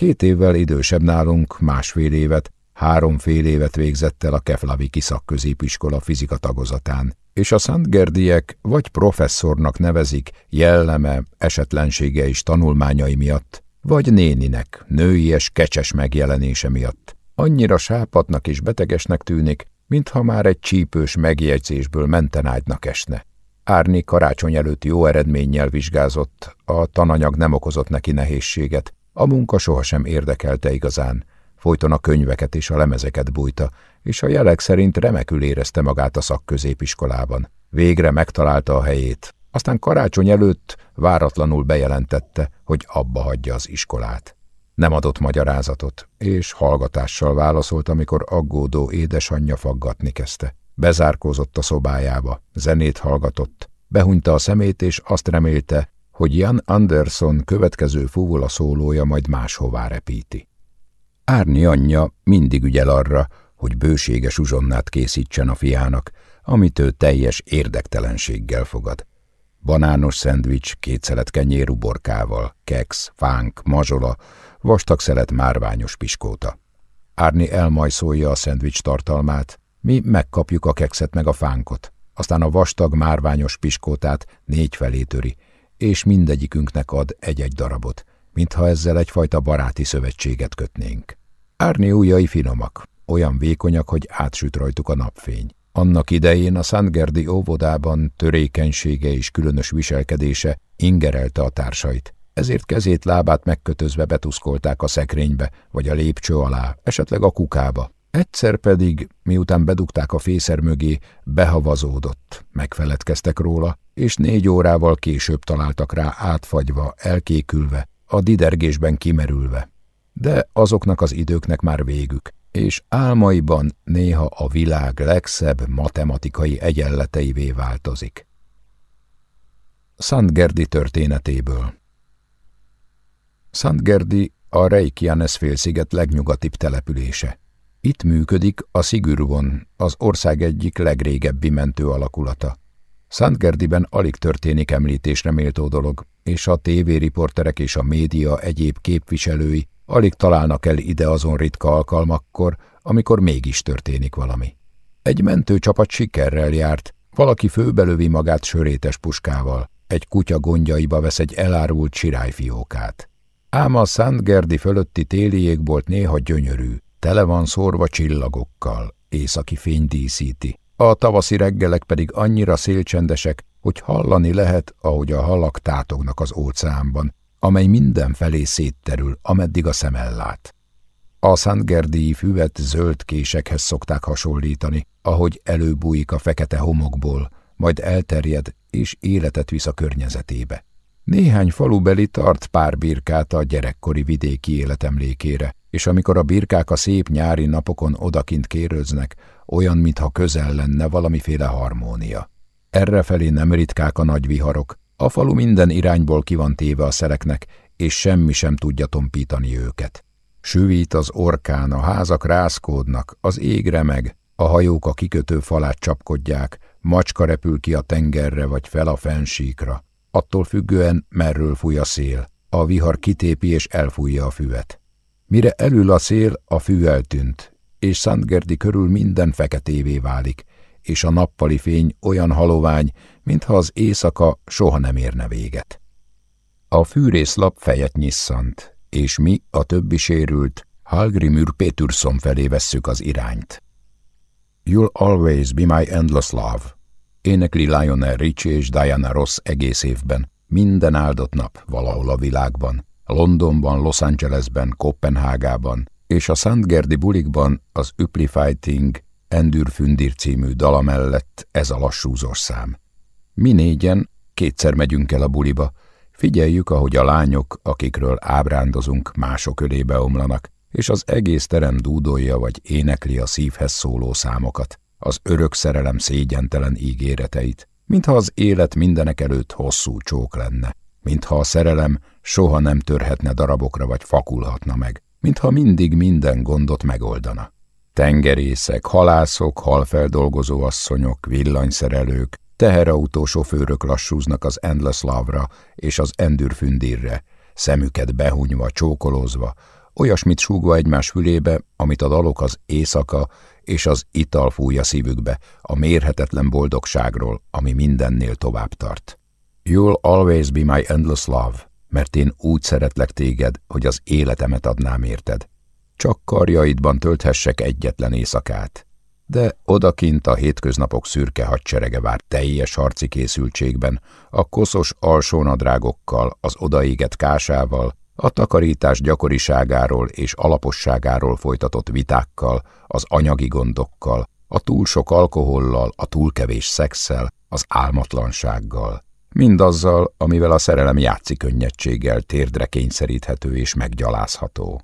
Két évvel idősebb nálunk, másfél évet, háromfél évet végzett el a Keflaviki szakközépiskola fizika tagozatán, és a Szentgerdiek vagy professzornak nevezik jelleme, esetlensége és tanulmányai miatt, vagy néninek, nőies, kecses megjelenése miatt. Annyira sápatnak és betegesnek tűnik, mintha már egy csípős megjegyzésből mentenágynak esne. Árni karácsony előtt jó eredménnyel vizsgázott, a tananyag nem okozott neki nehézséget, a munka sohasem érdekelte igazán, folyton a könyveket és a lemezeket bújta, és a jelek szerint remekül érezte magát a szakközépiskolában. Végre megtalálta a helyét, aztán karácsony előtt váratlanul bejelentette, hogy abba hagyja az iskolát. Nem adott magyarázatot, és hallgatással válaszolt, amikor aggódó édesanyja faggatni kezdte. Bezárkózott a szobájába, zenét hallgatott, behunyta a szemét, és azt remélte, hogy Jan Anderson következő fúvola szólója majd máshová repíti. Árni anyja mindig ügyel arra, hogy bőséges uzsonnát készítsen a fiának, amit ő teljes érdektelenséggel fogad. Banános szendvics, két szelet kenyér uborkával, keks, fánk, mazsola, vastag szelet márványos piskóta. Árni elmajszolja a szendvics tartalmát, mi megkapjuk a kekszet meg a fánkot, aztán a vastag márványos piskótát négy felé töri, és mindegyikünknek ad egy-egy darabot, mintha ezzel egyfajta baráti szövetséget kötnénk. Árni ujjai finomak, olyan vékonyak, hogy átsüt rajtuk a napfény. Annak idején a Szentgerdi óvodában törékenysége és különös viselkedése ingerelte a társait, ezért kezét, lábát megkötözve betuszkolták a szekrénybe, vagy a lépcső alá, esetleg a kukába. Egyszer pedig, miután bedugták a fészer mögé, behavazódott, megfeledkeztek róla, és négy órával később találtak rá átfagyva, elkékülve, a didergésben kimerülve. de azoknak az időknek már végük, és álmaiban néha a világ legszebb matematikai egyenleteivé változik. Szentgerdi történetéből Szentgerdi a Reykjanes félsziget legnyugatibb települése. Itt működik a Sigurvon, az ország egyik legrégebbi mentő alakulata. Szentgerdiben alig történik említésre méltó dolog, és a tévériporterek és a média egyéb képviselői alig találnak el ide azon ritka alkalmakkor, amikor mégis történik valami. Egy mentőcsapat sikerrel járt, valaki főbelövi magát sörétes puskával, egy kutya gondjaiba vesz egy elárult sirályfiókát. Ám a Szentgerdi fölötti téli égbolt néha gyönyörű, tele van szórva csillagokkal, északi fény díszíti. A tavaszi reggelek pedig annyira szélcsendesek, hogy hallani lehet, ahogy a halak tátognak az óceánban, amely mindenfelé szétterül, ameddig a szem ellát. A Szentgerdii füvet zöld késekhez szokták hasonlítani, ahogy előbújik a fekete homokból, majd elterjed és életet visz a környezetébe. Néhány falubeli tart pár birkát a gyerekkori vidéki életemlékére, és amikor a birkák a szép nyári napokon odakint kérőznek, olyan, mintha közel lenne valamiféle harmónia. Errefelé nem ritkák a nagy viharok, a falu minden irányból ki van téve a szeleknek, és semmi sem tudja tompítani őket. Süvít az orkán, a házak rászkódnak, az ég remeg, a hajók a kikötő falát csapkodják, macska repül ki a tengerre vagy fel a fensíkra. Attól függően, merről fúj a szél, a vihar kitépi és elfújja a füvet. Mire elül a szél, a fű eltűnt, és Szentgerdi körül minden feketévé válik, és a nappali fény olyan halovány, mintha az éjszaka soha nem érne véget. A fűrészlap fejet nyisszant, és mi, a többi sérült, Halgrimür Péturszon felé vesszük az irányt. You'll always be my endless love. Énekli Lionel Richie és Diana Ross egész évben, minden áldott nap valahol a világban, Londonban, Los Angelesben, Kopenhágában, és a Szentgerdi bulikban az Üpli Fighting Endürfündir című dala mellett ez a lassú szám. Mi négyen kétszer megyünk el a buliba, figyeljük, ahogy a lányok, akikről ábrándozunk, mások ölébe omlanak, és az egész terem dúdolja vagy énekli a szívhez szóló számokat, az örök szerelem szégyentelen ígéreteit, mintha az élet mindenek előtt hosszú csók lenne, mintha a szerelem soha nem törhetne darabokra vagy fakulhatna meg, mintha mindig minden gondot megoldana. Tengerészek, halászok, halfeldolgozó asszonyok, villanyszerelők, teherautósofőrök lassúznak az Endless Love-ra és az Endürfündirre, szemüket behunyva, csókolózva, olyasmit súgva egymás fülébe, amit a dalok az éjszaka és az ital fújja szívükbe, a mérhetetlen boldogságról, ami mindennél tovább tart. You'll always be my endless love, mert én úgy szeretlek téged, hogy az életemet adnám érted. Csak karjaidban tölthessek egyetlen éjszakát. De odakint a hétköznapok szürke hadserege vár teljes harci készültségben, a koszos alsónadrágokkal, az odaégett kásával, a takarítás gyakoriságáról és alaposságáról folytatott vitákkal, az anyagi gondokkal, a túl sok alkohollal, a túl kevés szexszel, az álmatlansággal. Mindazzal, amivel a szerelem játszik könnyedséggel térdre kényszeríthető és meggyalázható.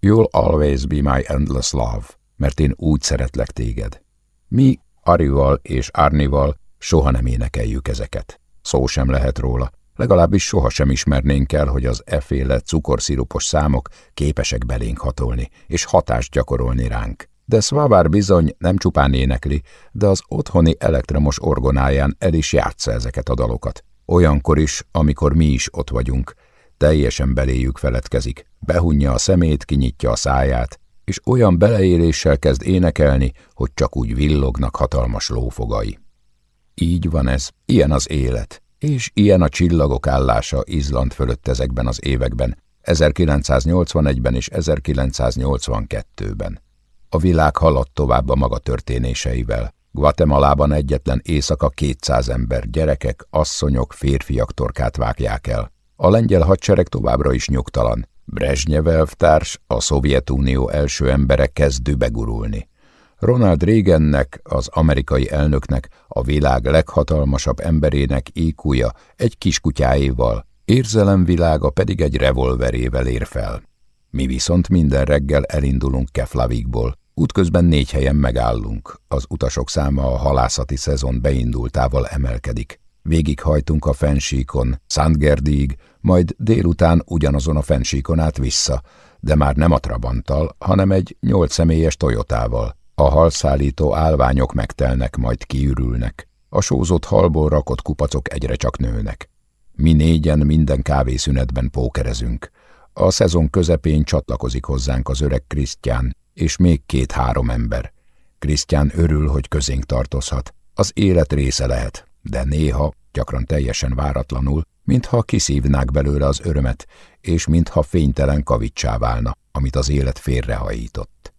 You'll always be my endless love, mert én úgy szeretlek téged. Mi, Arival és Árnival soha nem énekeljük ezeket. Szó sem lehet róla, legalábbis soha sem ismernénk el, hogy az eféle cukorszirupos számok képesek belénk hatolni, és hatást gyakorolni ránk. De Svavár bizony nem csupán énekli, de az otthoni elektromos orgonáján el is játsza ezeket a dalokat. Olyankor is, amikor mi is ott vagyunk, teljesen beléjük feledkezik, behunja a szemét, kinyitja a száját, és olyan beleéléssel kezd énekelni, hogy csak úgy villognak hatalmas lófogai. Így van ez, ilyen az élet, és ilyen a csillagok állása Izland fölött ezekben az években, 1981-ben és 1982-ben. A világ haladt tovább a maga történéseivel. Guatemalában egyetlen éjszaka 200 ember, gyerekek, asszonyok, férfiak torkát vágják el. A lengyel hadsereg továbbra is nyugtalan. Brezsnyev elvtárs, a Szovjetunió első embere kezd dübegurulni. Ronald Reagannek, az amerikai elnöknek, a világ leghatalmasabb emberének ékúja egy kiskutyáéval, érzelemvilága pedig egy revolverével ér fel. Mi viszont minden reggel elindulunk Keflavikból. Útközben négy helyen megállunk. Az utasok száma a halászati szezon beindultával emelkedik. Végighajtunk a fensíkon, Szentgerdig, majd délután ugyanazon a fensíkon át vissza, de már nem a Trabanttal, hanem egy nyolc személyes Toyotával. A halszállító állványok megtelnek, majd kiürülnek. A sózott halból rakott kupacok egyre csak nőnek. Mi négyen minden kávészünetben pókerezünk. A szezon közepén csatlakozik hozzánk az öreg Krisztián, és még két-három ember. Krisztián örül, hogy közénk tartozhat. Az élet része lehet, de néha, gyakran teljesen váratlanul, mintha kiszívnák belőle az örömet, és mintha fénytelen kavicsá válna, amit az élet félrehajított.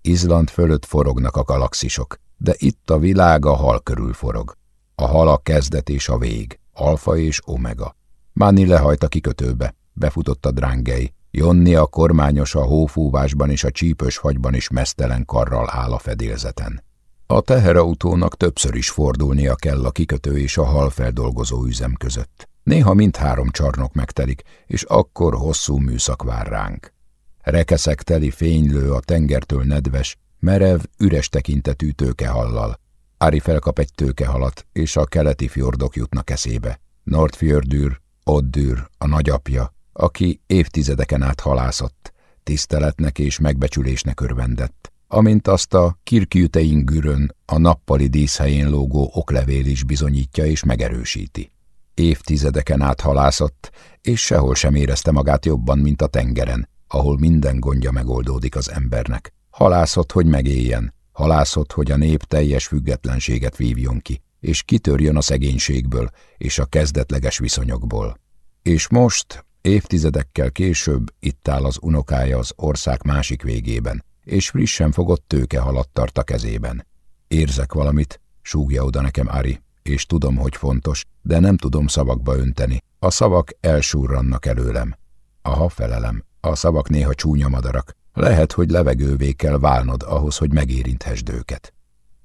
Izland fölött forognak a galaxisok, de itt a világ a hal körül forog. A hal a kezdet és a vég, alfa és omega. Máni lehajt a kikötőbe, befutott a drángei, Jonni a kormányos a hófúvásban és a csípős fagyban is mesztelen karral áll a fedélzeten. A teherautónak többször is fordulnia kell a kikötő és a halfeldolgozó üzem között. Néha mindhárom csarnok megtelik, és akkor hosszú műszak vár ránk. Rekeszek teli fénylő a tengertől nedves, merev, üres tekintetű tőkehallal. Ári felkap egy tőkehalat, és a keleti fjordok jutnak eszébe. Nordfjördür, Oddür, a nagyapja, aki évtizedeken át halászott, tiszteletnek és megbecsülésnek örvendett, amint azt a Kirkjüteingürön a nappali díszhelyén lógó oklevél is bizonyítja és megerősíti. Évtizedeken át halászott, és sehol sem érezte magát jobban, mint a tengeren, ahol minden gondja megoldódik az embernek. Halászott, hogy megéljen, halászott, hogy a nép teljes függetlenséget vívjon ki, és kitörjön a szegénységből és a kezdetleges viszonyokból. És most, évtizedekkel később itt áll az unokája az ország másik végében, és frissen fogott tőke haladt tart a kezében. Érzek valamit, súgja oda nekem Ari, és tudom, hogy fontos, de nem tudom szavakba önteni. A szavak elsurrannak előlem. Aha, felelem, a szavak néha csúnya madarak. Lehet, hogy levegővé kell válnod ahhoz, hogy megérinthesd őket.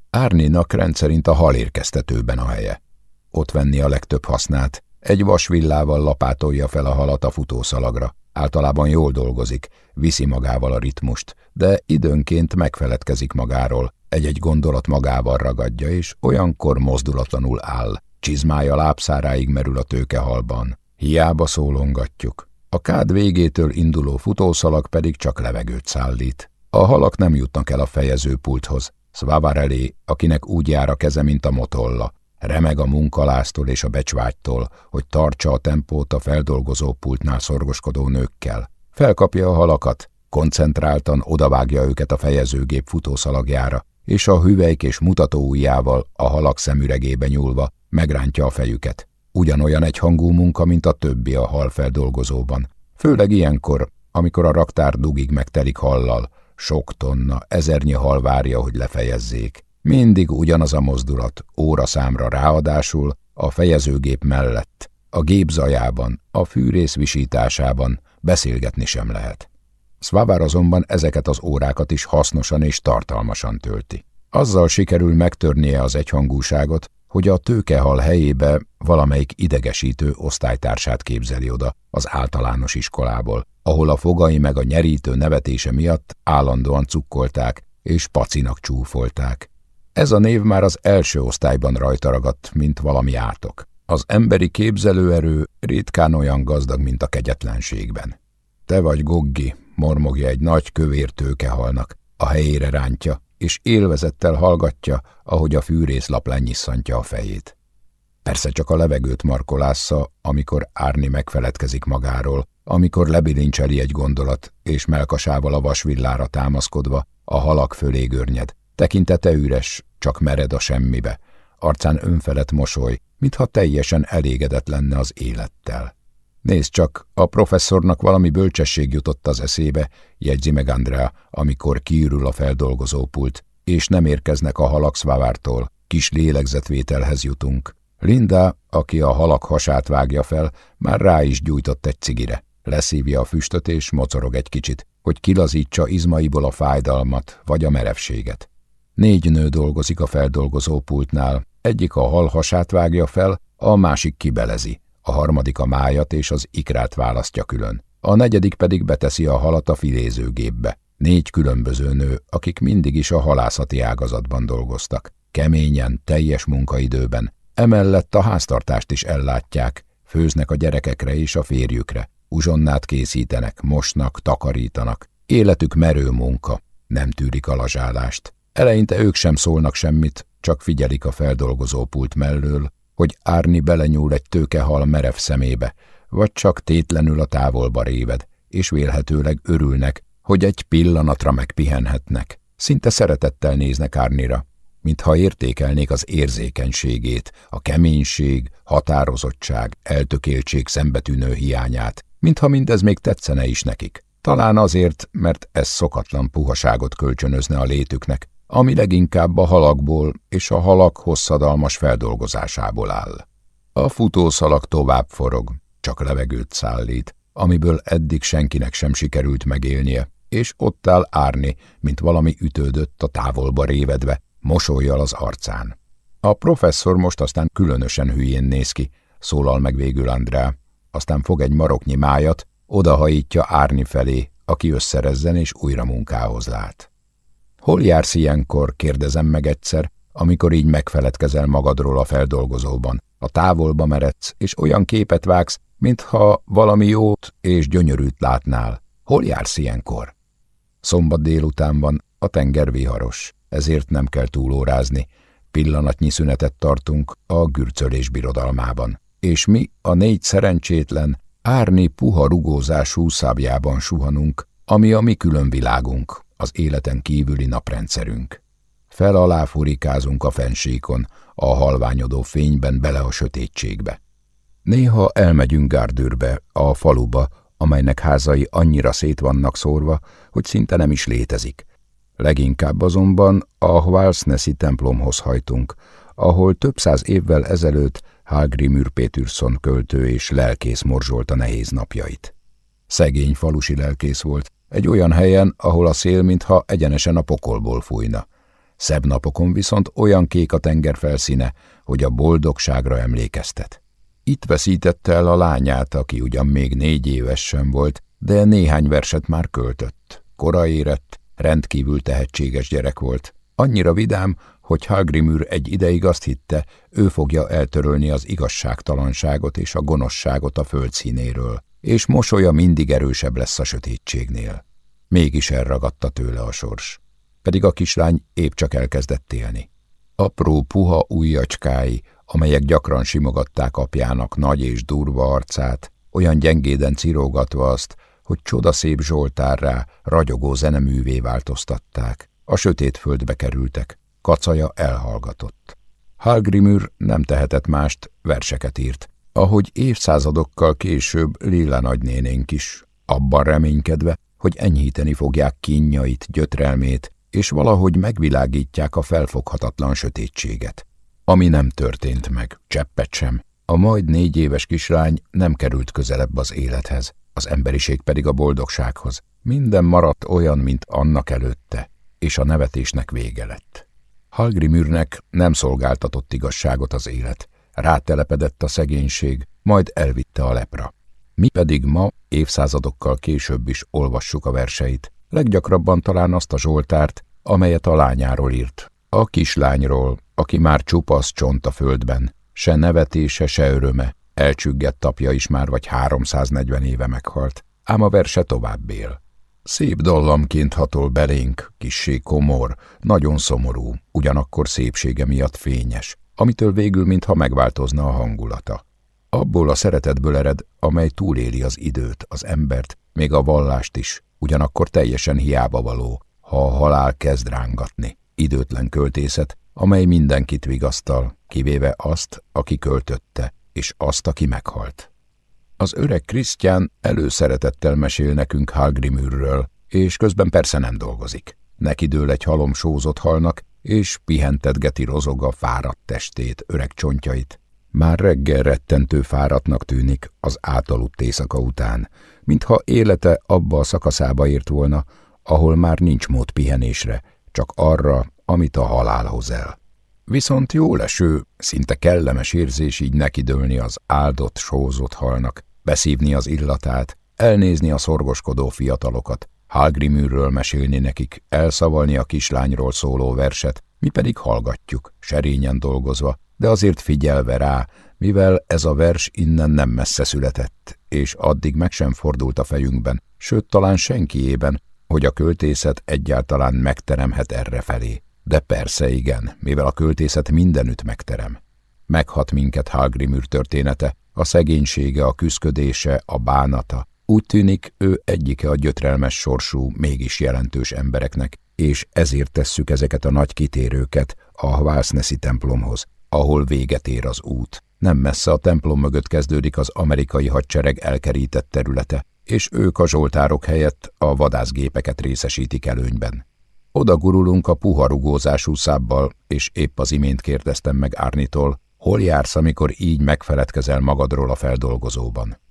Árnénak rendszerint a halérkeztetőben a helye. Ott venni a legtöbb hasznát. Egy vasvillával lapátolja fel a halat a futószalagra. Általában jól dolgozik, viszi magával a ritmust, de időnként megfeledkezik magáról, egy-egy gondolat magával ragadja, és olyankor mozdulatlanul áll, csizmája lábszáráig merül a tőkehalban. Hiába szólongatjuk. A kád végétől induló futószalag pedig csak levegőt szállít. A halak nem jutnak el a fejezőpulthoz. Szvávar elé, akinek úgy jár a keze, mint a motolla. Remeg a munkaláztól és a becsvágytól, hogy tartsa a tempót a feldolgozó pultnál szorgoskodó nőkkel. Felkapja a halakat, koncentráltan odavágja őket a fejezőgép futószalagjára, és a hüvelyk és mutató ujjával a halak szemüregébe nyúlva megrántja a fejüket. Ugyanolyan egy hangú munka, mint a többi a halfeldolgozóban. Főleg ilyenkor, amikor a raktár dugig megtelik hallal, sok tonna, ezernyi hal várja, hogy lefejezzék. Mindig ugyanaz a mozdulat, óra számra ráadásul, a fejezőgép mellett, a gép zajában, a fűrész visításában beszélgetni sem lehet. Szvávár azonban ezeket az órákat is hasznosan és tartalmasan tölti. Azzal sikerül megtörnie az egyhangúságot, hogy a tőkehal helyébe valamelyik idegesítő osztálytársát képzeli oda az általános iskolából, ahol a fogai meg a nyerítő nevetése miatt állandóan cukkolták és pacinak csúfolták. Ez a név már az első osztályban rajta ragadt, mint valami átok. Az emberi képzelőerő ritkán olyan gazdag, mint a kegyetlenségben. Te vagy Goggi, mormogja egy nagy kövér tőkehalnak, a helyére rántja, és élvezettel hallgatja, ahogy a fűrészlap lenyisszantja a fejét. Persze csak a levegőt markolásza, amikor Árni megfeledkezik magáról, amikor lebilincseli egy gondolat, és melkasával a vasvillára támaszkodva a halak fölé görnyed. Tekintete üres, csak mered a semmibe, arcán önfelett mosoly, mintha teljesen elégedett lenne az élettel. Nézd csak, a professzornak valami bölcsesség jutott az eszébe, jegyzi meg Andrea, amikor kiürül a feldolgozópult, és nem érkeznek a halak szvávártól, kis lélegzetvételhez jutunk. Linda, aki a halak hasát vágja fel, már rá is gyújtott egy cigire. Leszívja a füstöt és mocorog egy kicsit, hogy kilazítsa izmaiból a fájdalmat vagy a merevséget. Négy nő dolgozik a feldolgozópultnál, egyik a hal hasát vágja fel, a másik kibelezi a harmadik a májat és az ikrát választja külön. a negyedik pedig beteszi a halat a filézőgépbe. Négy különböző nő, akik mindig is a halászati ágazatban dolgoztak. Keményen, teljes munkaidőben. Emellett a háztartást is ellátják, főznek a gyerekekre és a férjükre, uzsonnát készítenek, mosnak, takarítanak. Életük merő munka, nem tűrik a lazsálást. Eleinte ők sem szólnak semmit, csak figyelik a feldolgozó pult mellől, hogy Árni belenyúl egy tőkehal merev szemébe, vagy csak tétlenül a távolba réved, és vélhetőleg örülnek, hogy egy pillanatra megpihenhetnek. Szinte szeretettel néznek Árnira, mintha értékelnék az érzékenységét, a keménység, határozottság, eltökéltség szembetűnő hiányát, mintha mindez még tetszene is nekik. Talán azért, mert ez szokatlan puhaságot kölcsönözne a létüknek, ami leginkább a halakból és a halak hosszadalmas feldolgozásából áll. A futószalag tovább forog, csak levegőt szállít, amiből eddig senkinek sem sikerült megélnie, és ott áll Árni, mint valami ütődött a távolba révedve, mosolyjal az arcán. A professzor most aztán különösen hülyén néz ki, szólal meg végül Andrá, aztán fog egy maroknyi májat, odahajítja Árni felé, aki összerezzen és újra munkához lát. Hol jársz ilyenkor, kérdezem meg egyszer, amikor így megfeledkezel magadról a feldolgozóban. A távolba meredsz, és olyan képet vágsz, mintha valami jót és gyönyörűt látnál. Hol jársz ilyenkor? Szombat délután van, a tenger viharos, ezért nem kell túlórázni. Pillanatnyi szünetet tartunk a gürcölés birodalmában, és mi, a négy szerencsétlen, árni puha rugózású szábjában suhanunk, ami a mi külön világunk, az életen kívüli naprendszerünk. Fel alá furikázunk a fensíkon, a halványodó fényben bele a sötétségbe. Néha elmegyünk Gárdőrbe, a faluba, amelynek házai annyira szét vannak szórva, hogy szinte nem is létezik. Leginkább azonban a Hvalsneszi templomhoz hajtunk, ahol több száz évvel ezelőtt Hallgrimur Pétursson költő és lelkész morzsolta nehéz napjait. Szegény falusi lelkész volt, egy olyan helyen, ahol a szél mintha egyenesen a pokolból fújna. Szebb napokon viszont olyan kék a tenger felszíne, hogy a boldogságra emlékeztet. Itt veszítette el a lányát, aki ugyan még négy éves sem volt, de néhány verset már költött. Kora érett, rendkívül tehetséges gyerek volt. Annyira vidám, hogy Hagrimür egy ideig azt hitte, ő fogja eltörölni az igazságtalanságot és a gonoszságot a földszínéről, és mosolya mindig erősebb lesz a sötétségnél. Mégis elragadta tőle a sors. Pedig a kislány épp csak elkezdett élni. Apró, puha ujjacskái, amelyek gyakran simogatták apjának nagy és durva arcát, olyan gyengéden cirógatva azt, hogy csodaszép Zsoltárrá, ragyogó zeneművé változtatták. A sötét földbe kerültek, kacaja elhallgatott. Halgrimür nem tehetett mást, verseket írt, ahogy évszázadokkal később Lilla nagynénénk is, abban reménykedve, hogy enyhíteni fogják kínjait, gyötrelmét, és valahogy megvilágítják a felfoghatatlan sötétséget. Ami nem történt meg, cseppet sem. A majd négy éves kislány nem került közelebb az élethez, az emberiség pedig a boldogsághoz. Minden maradt olyan, mint annak előtte, és a nevetésnek vége lett. Halgrimürnek nem szolgáltatott igazságot az élet, rátelepedett a szegénység, majd elvitte a lepra. Mi pedig ma, évszázadokkal később is olvassuk a verseit, leggyakrabban talán azt a Zsoltárt, amelyet a lányáról írt. A kislányról, aki már csupasz csont a földben, se nevetése, se öröme, elcsüggett tapja is már vagy 340 éve meghalt, ám a verse tovább él. Szép dallamként hatol belénk, kissé komor, nagyon szomorú, ugyanakkor szépsége miatt fényes, amitől végül mintha megváltozna a hangulata. Abból a szeretetből ered, amely túléli az időt, az embert, még a vallást is, ugyanakkor teljesen hiába való, ha a halál kezd rángatni. Időtlen költészet, amely mindenkit vigasztal, kivéve azt, aki költötte, és azt, aki meghalt. Az öreg Krisztián előszeretettel mesél nekünk Halgrimürről, és közben persze nem dolgozik. Neki dől egy halom sózott halnak, és pihentetgeti rozog a fáradt testét, öreg csontjait. Már reggel rettentő fáradtnak tűnik az átaludt éjszaka után, mintha élete abba a szakaszába ért volna, ahol már nincs mód pihenésre, csak arra, amit a halál hoz el. Viszont jó leső, szinte kellemes érzés így nekidőlni az áldott, sózott halnak, beszívni az illatát, elnézni a szorgoskodó fiatalokat, Halgriműről mesélni nekik, elszavalni a kislányról szóló verset, mi pedig hallgatjuk, serényen dolgozva, de azért figyelve rá, mivel ez a vers innen nem messze született, és addig meg sem fordult a fejünkben, sőt talán senkiében, hogy a költészet egyáltalán megteremhet erre felé. De persze igen, mivel a költészet mindenütt megterem. Meghat minket Halgrimür története, a szegénysége, a küszködése, a bánata. Úgy tűnik, ő egyike a gyötrelmes sorsú, mégis jelentős embereknek, és ezért tesszük ezeket a nagy kitérőket a Válszneszi templomhoz, ahol véget ér az út. Nem messze a templom mögött kezdődik az amerikai hadsereg elkerített területe, és ők a zsoltárok helyett a vadászgépeket részesítik előnyben. Oda gurulunk a puha rugózású szábbal, és épp az imént kérdeztem meg Árnitól, hol jársz, amikor így megfeledkezel magadról a feldolgozóban.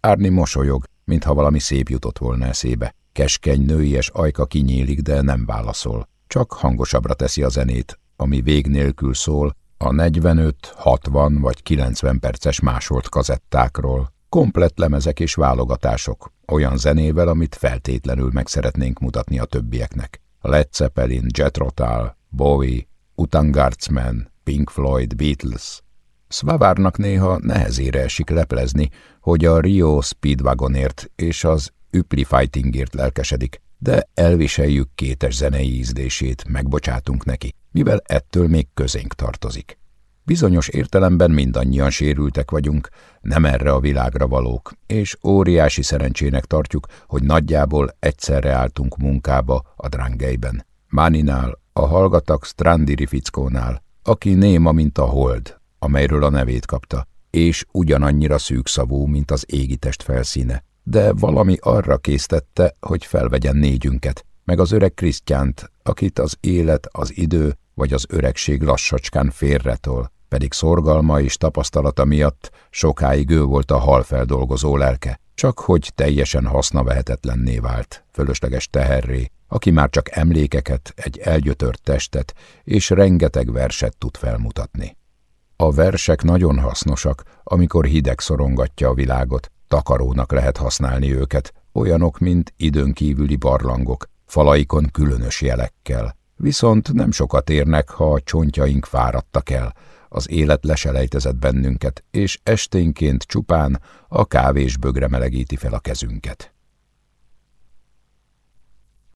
Árni mosolyog, mintha valami szép jutott volna eszébe. Keskeny, nőies ajka kinyílik, de nem válaszol. Csak hangosabbra teszi a zenét, ami vég nélkül szól, a 45, 60 vagy 90 perces másolt kazettákról. Komplett lemezek és válogatások, olyan zenével, amit feltétlenül meg szeretnénk mutatni a többieknek. Led Zeppelin, Jet Rotal, Bowie, Utangartsman, Pink Floyd, Beatles. Svavárnak néha nehezére esik leplezni, hogy a Rio Speedwagonért és az Üpli Fightingért lelkesedik, de elviseljük kétes zenei ízlését, megbocsátunk neki, mivel ettől még közénk tartozik. Bizonyos értelemben mindannyian sérültek vagyunk, nem erre a világra valók, és óriási szerencsének tartjuk, hogy nagyjából egyszerre álltunk munkába a drangeiben. Máninál, a hallgatak Strandiri fickónál, aki néma, mint a hold, amelyről a nevét kapta, és ugyanannyira szűkszavú, mint az égitest felszíne, de valami arra késztette, hogy felvegyen négyünket, meg az öreg Krisztyánt, akit az élet, az idő vagy az öregség lassacskán félretol, pedig szorgalma és tapasztalata miatt sokáig ő volt a halfeldolgozó lelke, csak hogy teljesen hasznavehetetlenné vált, fölösleges teherré, aki már csak emlékeket, egy elgyötört testet és rengeteg verset tud felmutatni. A versek nagyon hasznosak, amikor hideg szorongatja a világot, takarónak lehet használni őket, olyanok, mint időnkívüli barlangok, falaikon különös jelekkel. Viszont nem sokat érnek, ha a csontjaink fáradtak el, az élet leselejtezett bennünket, és esténként csupán a kávés bögre melegíti fel a kezünket.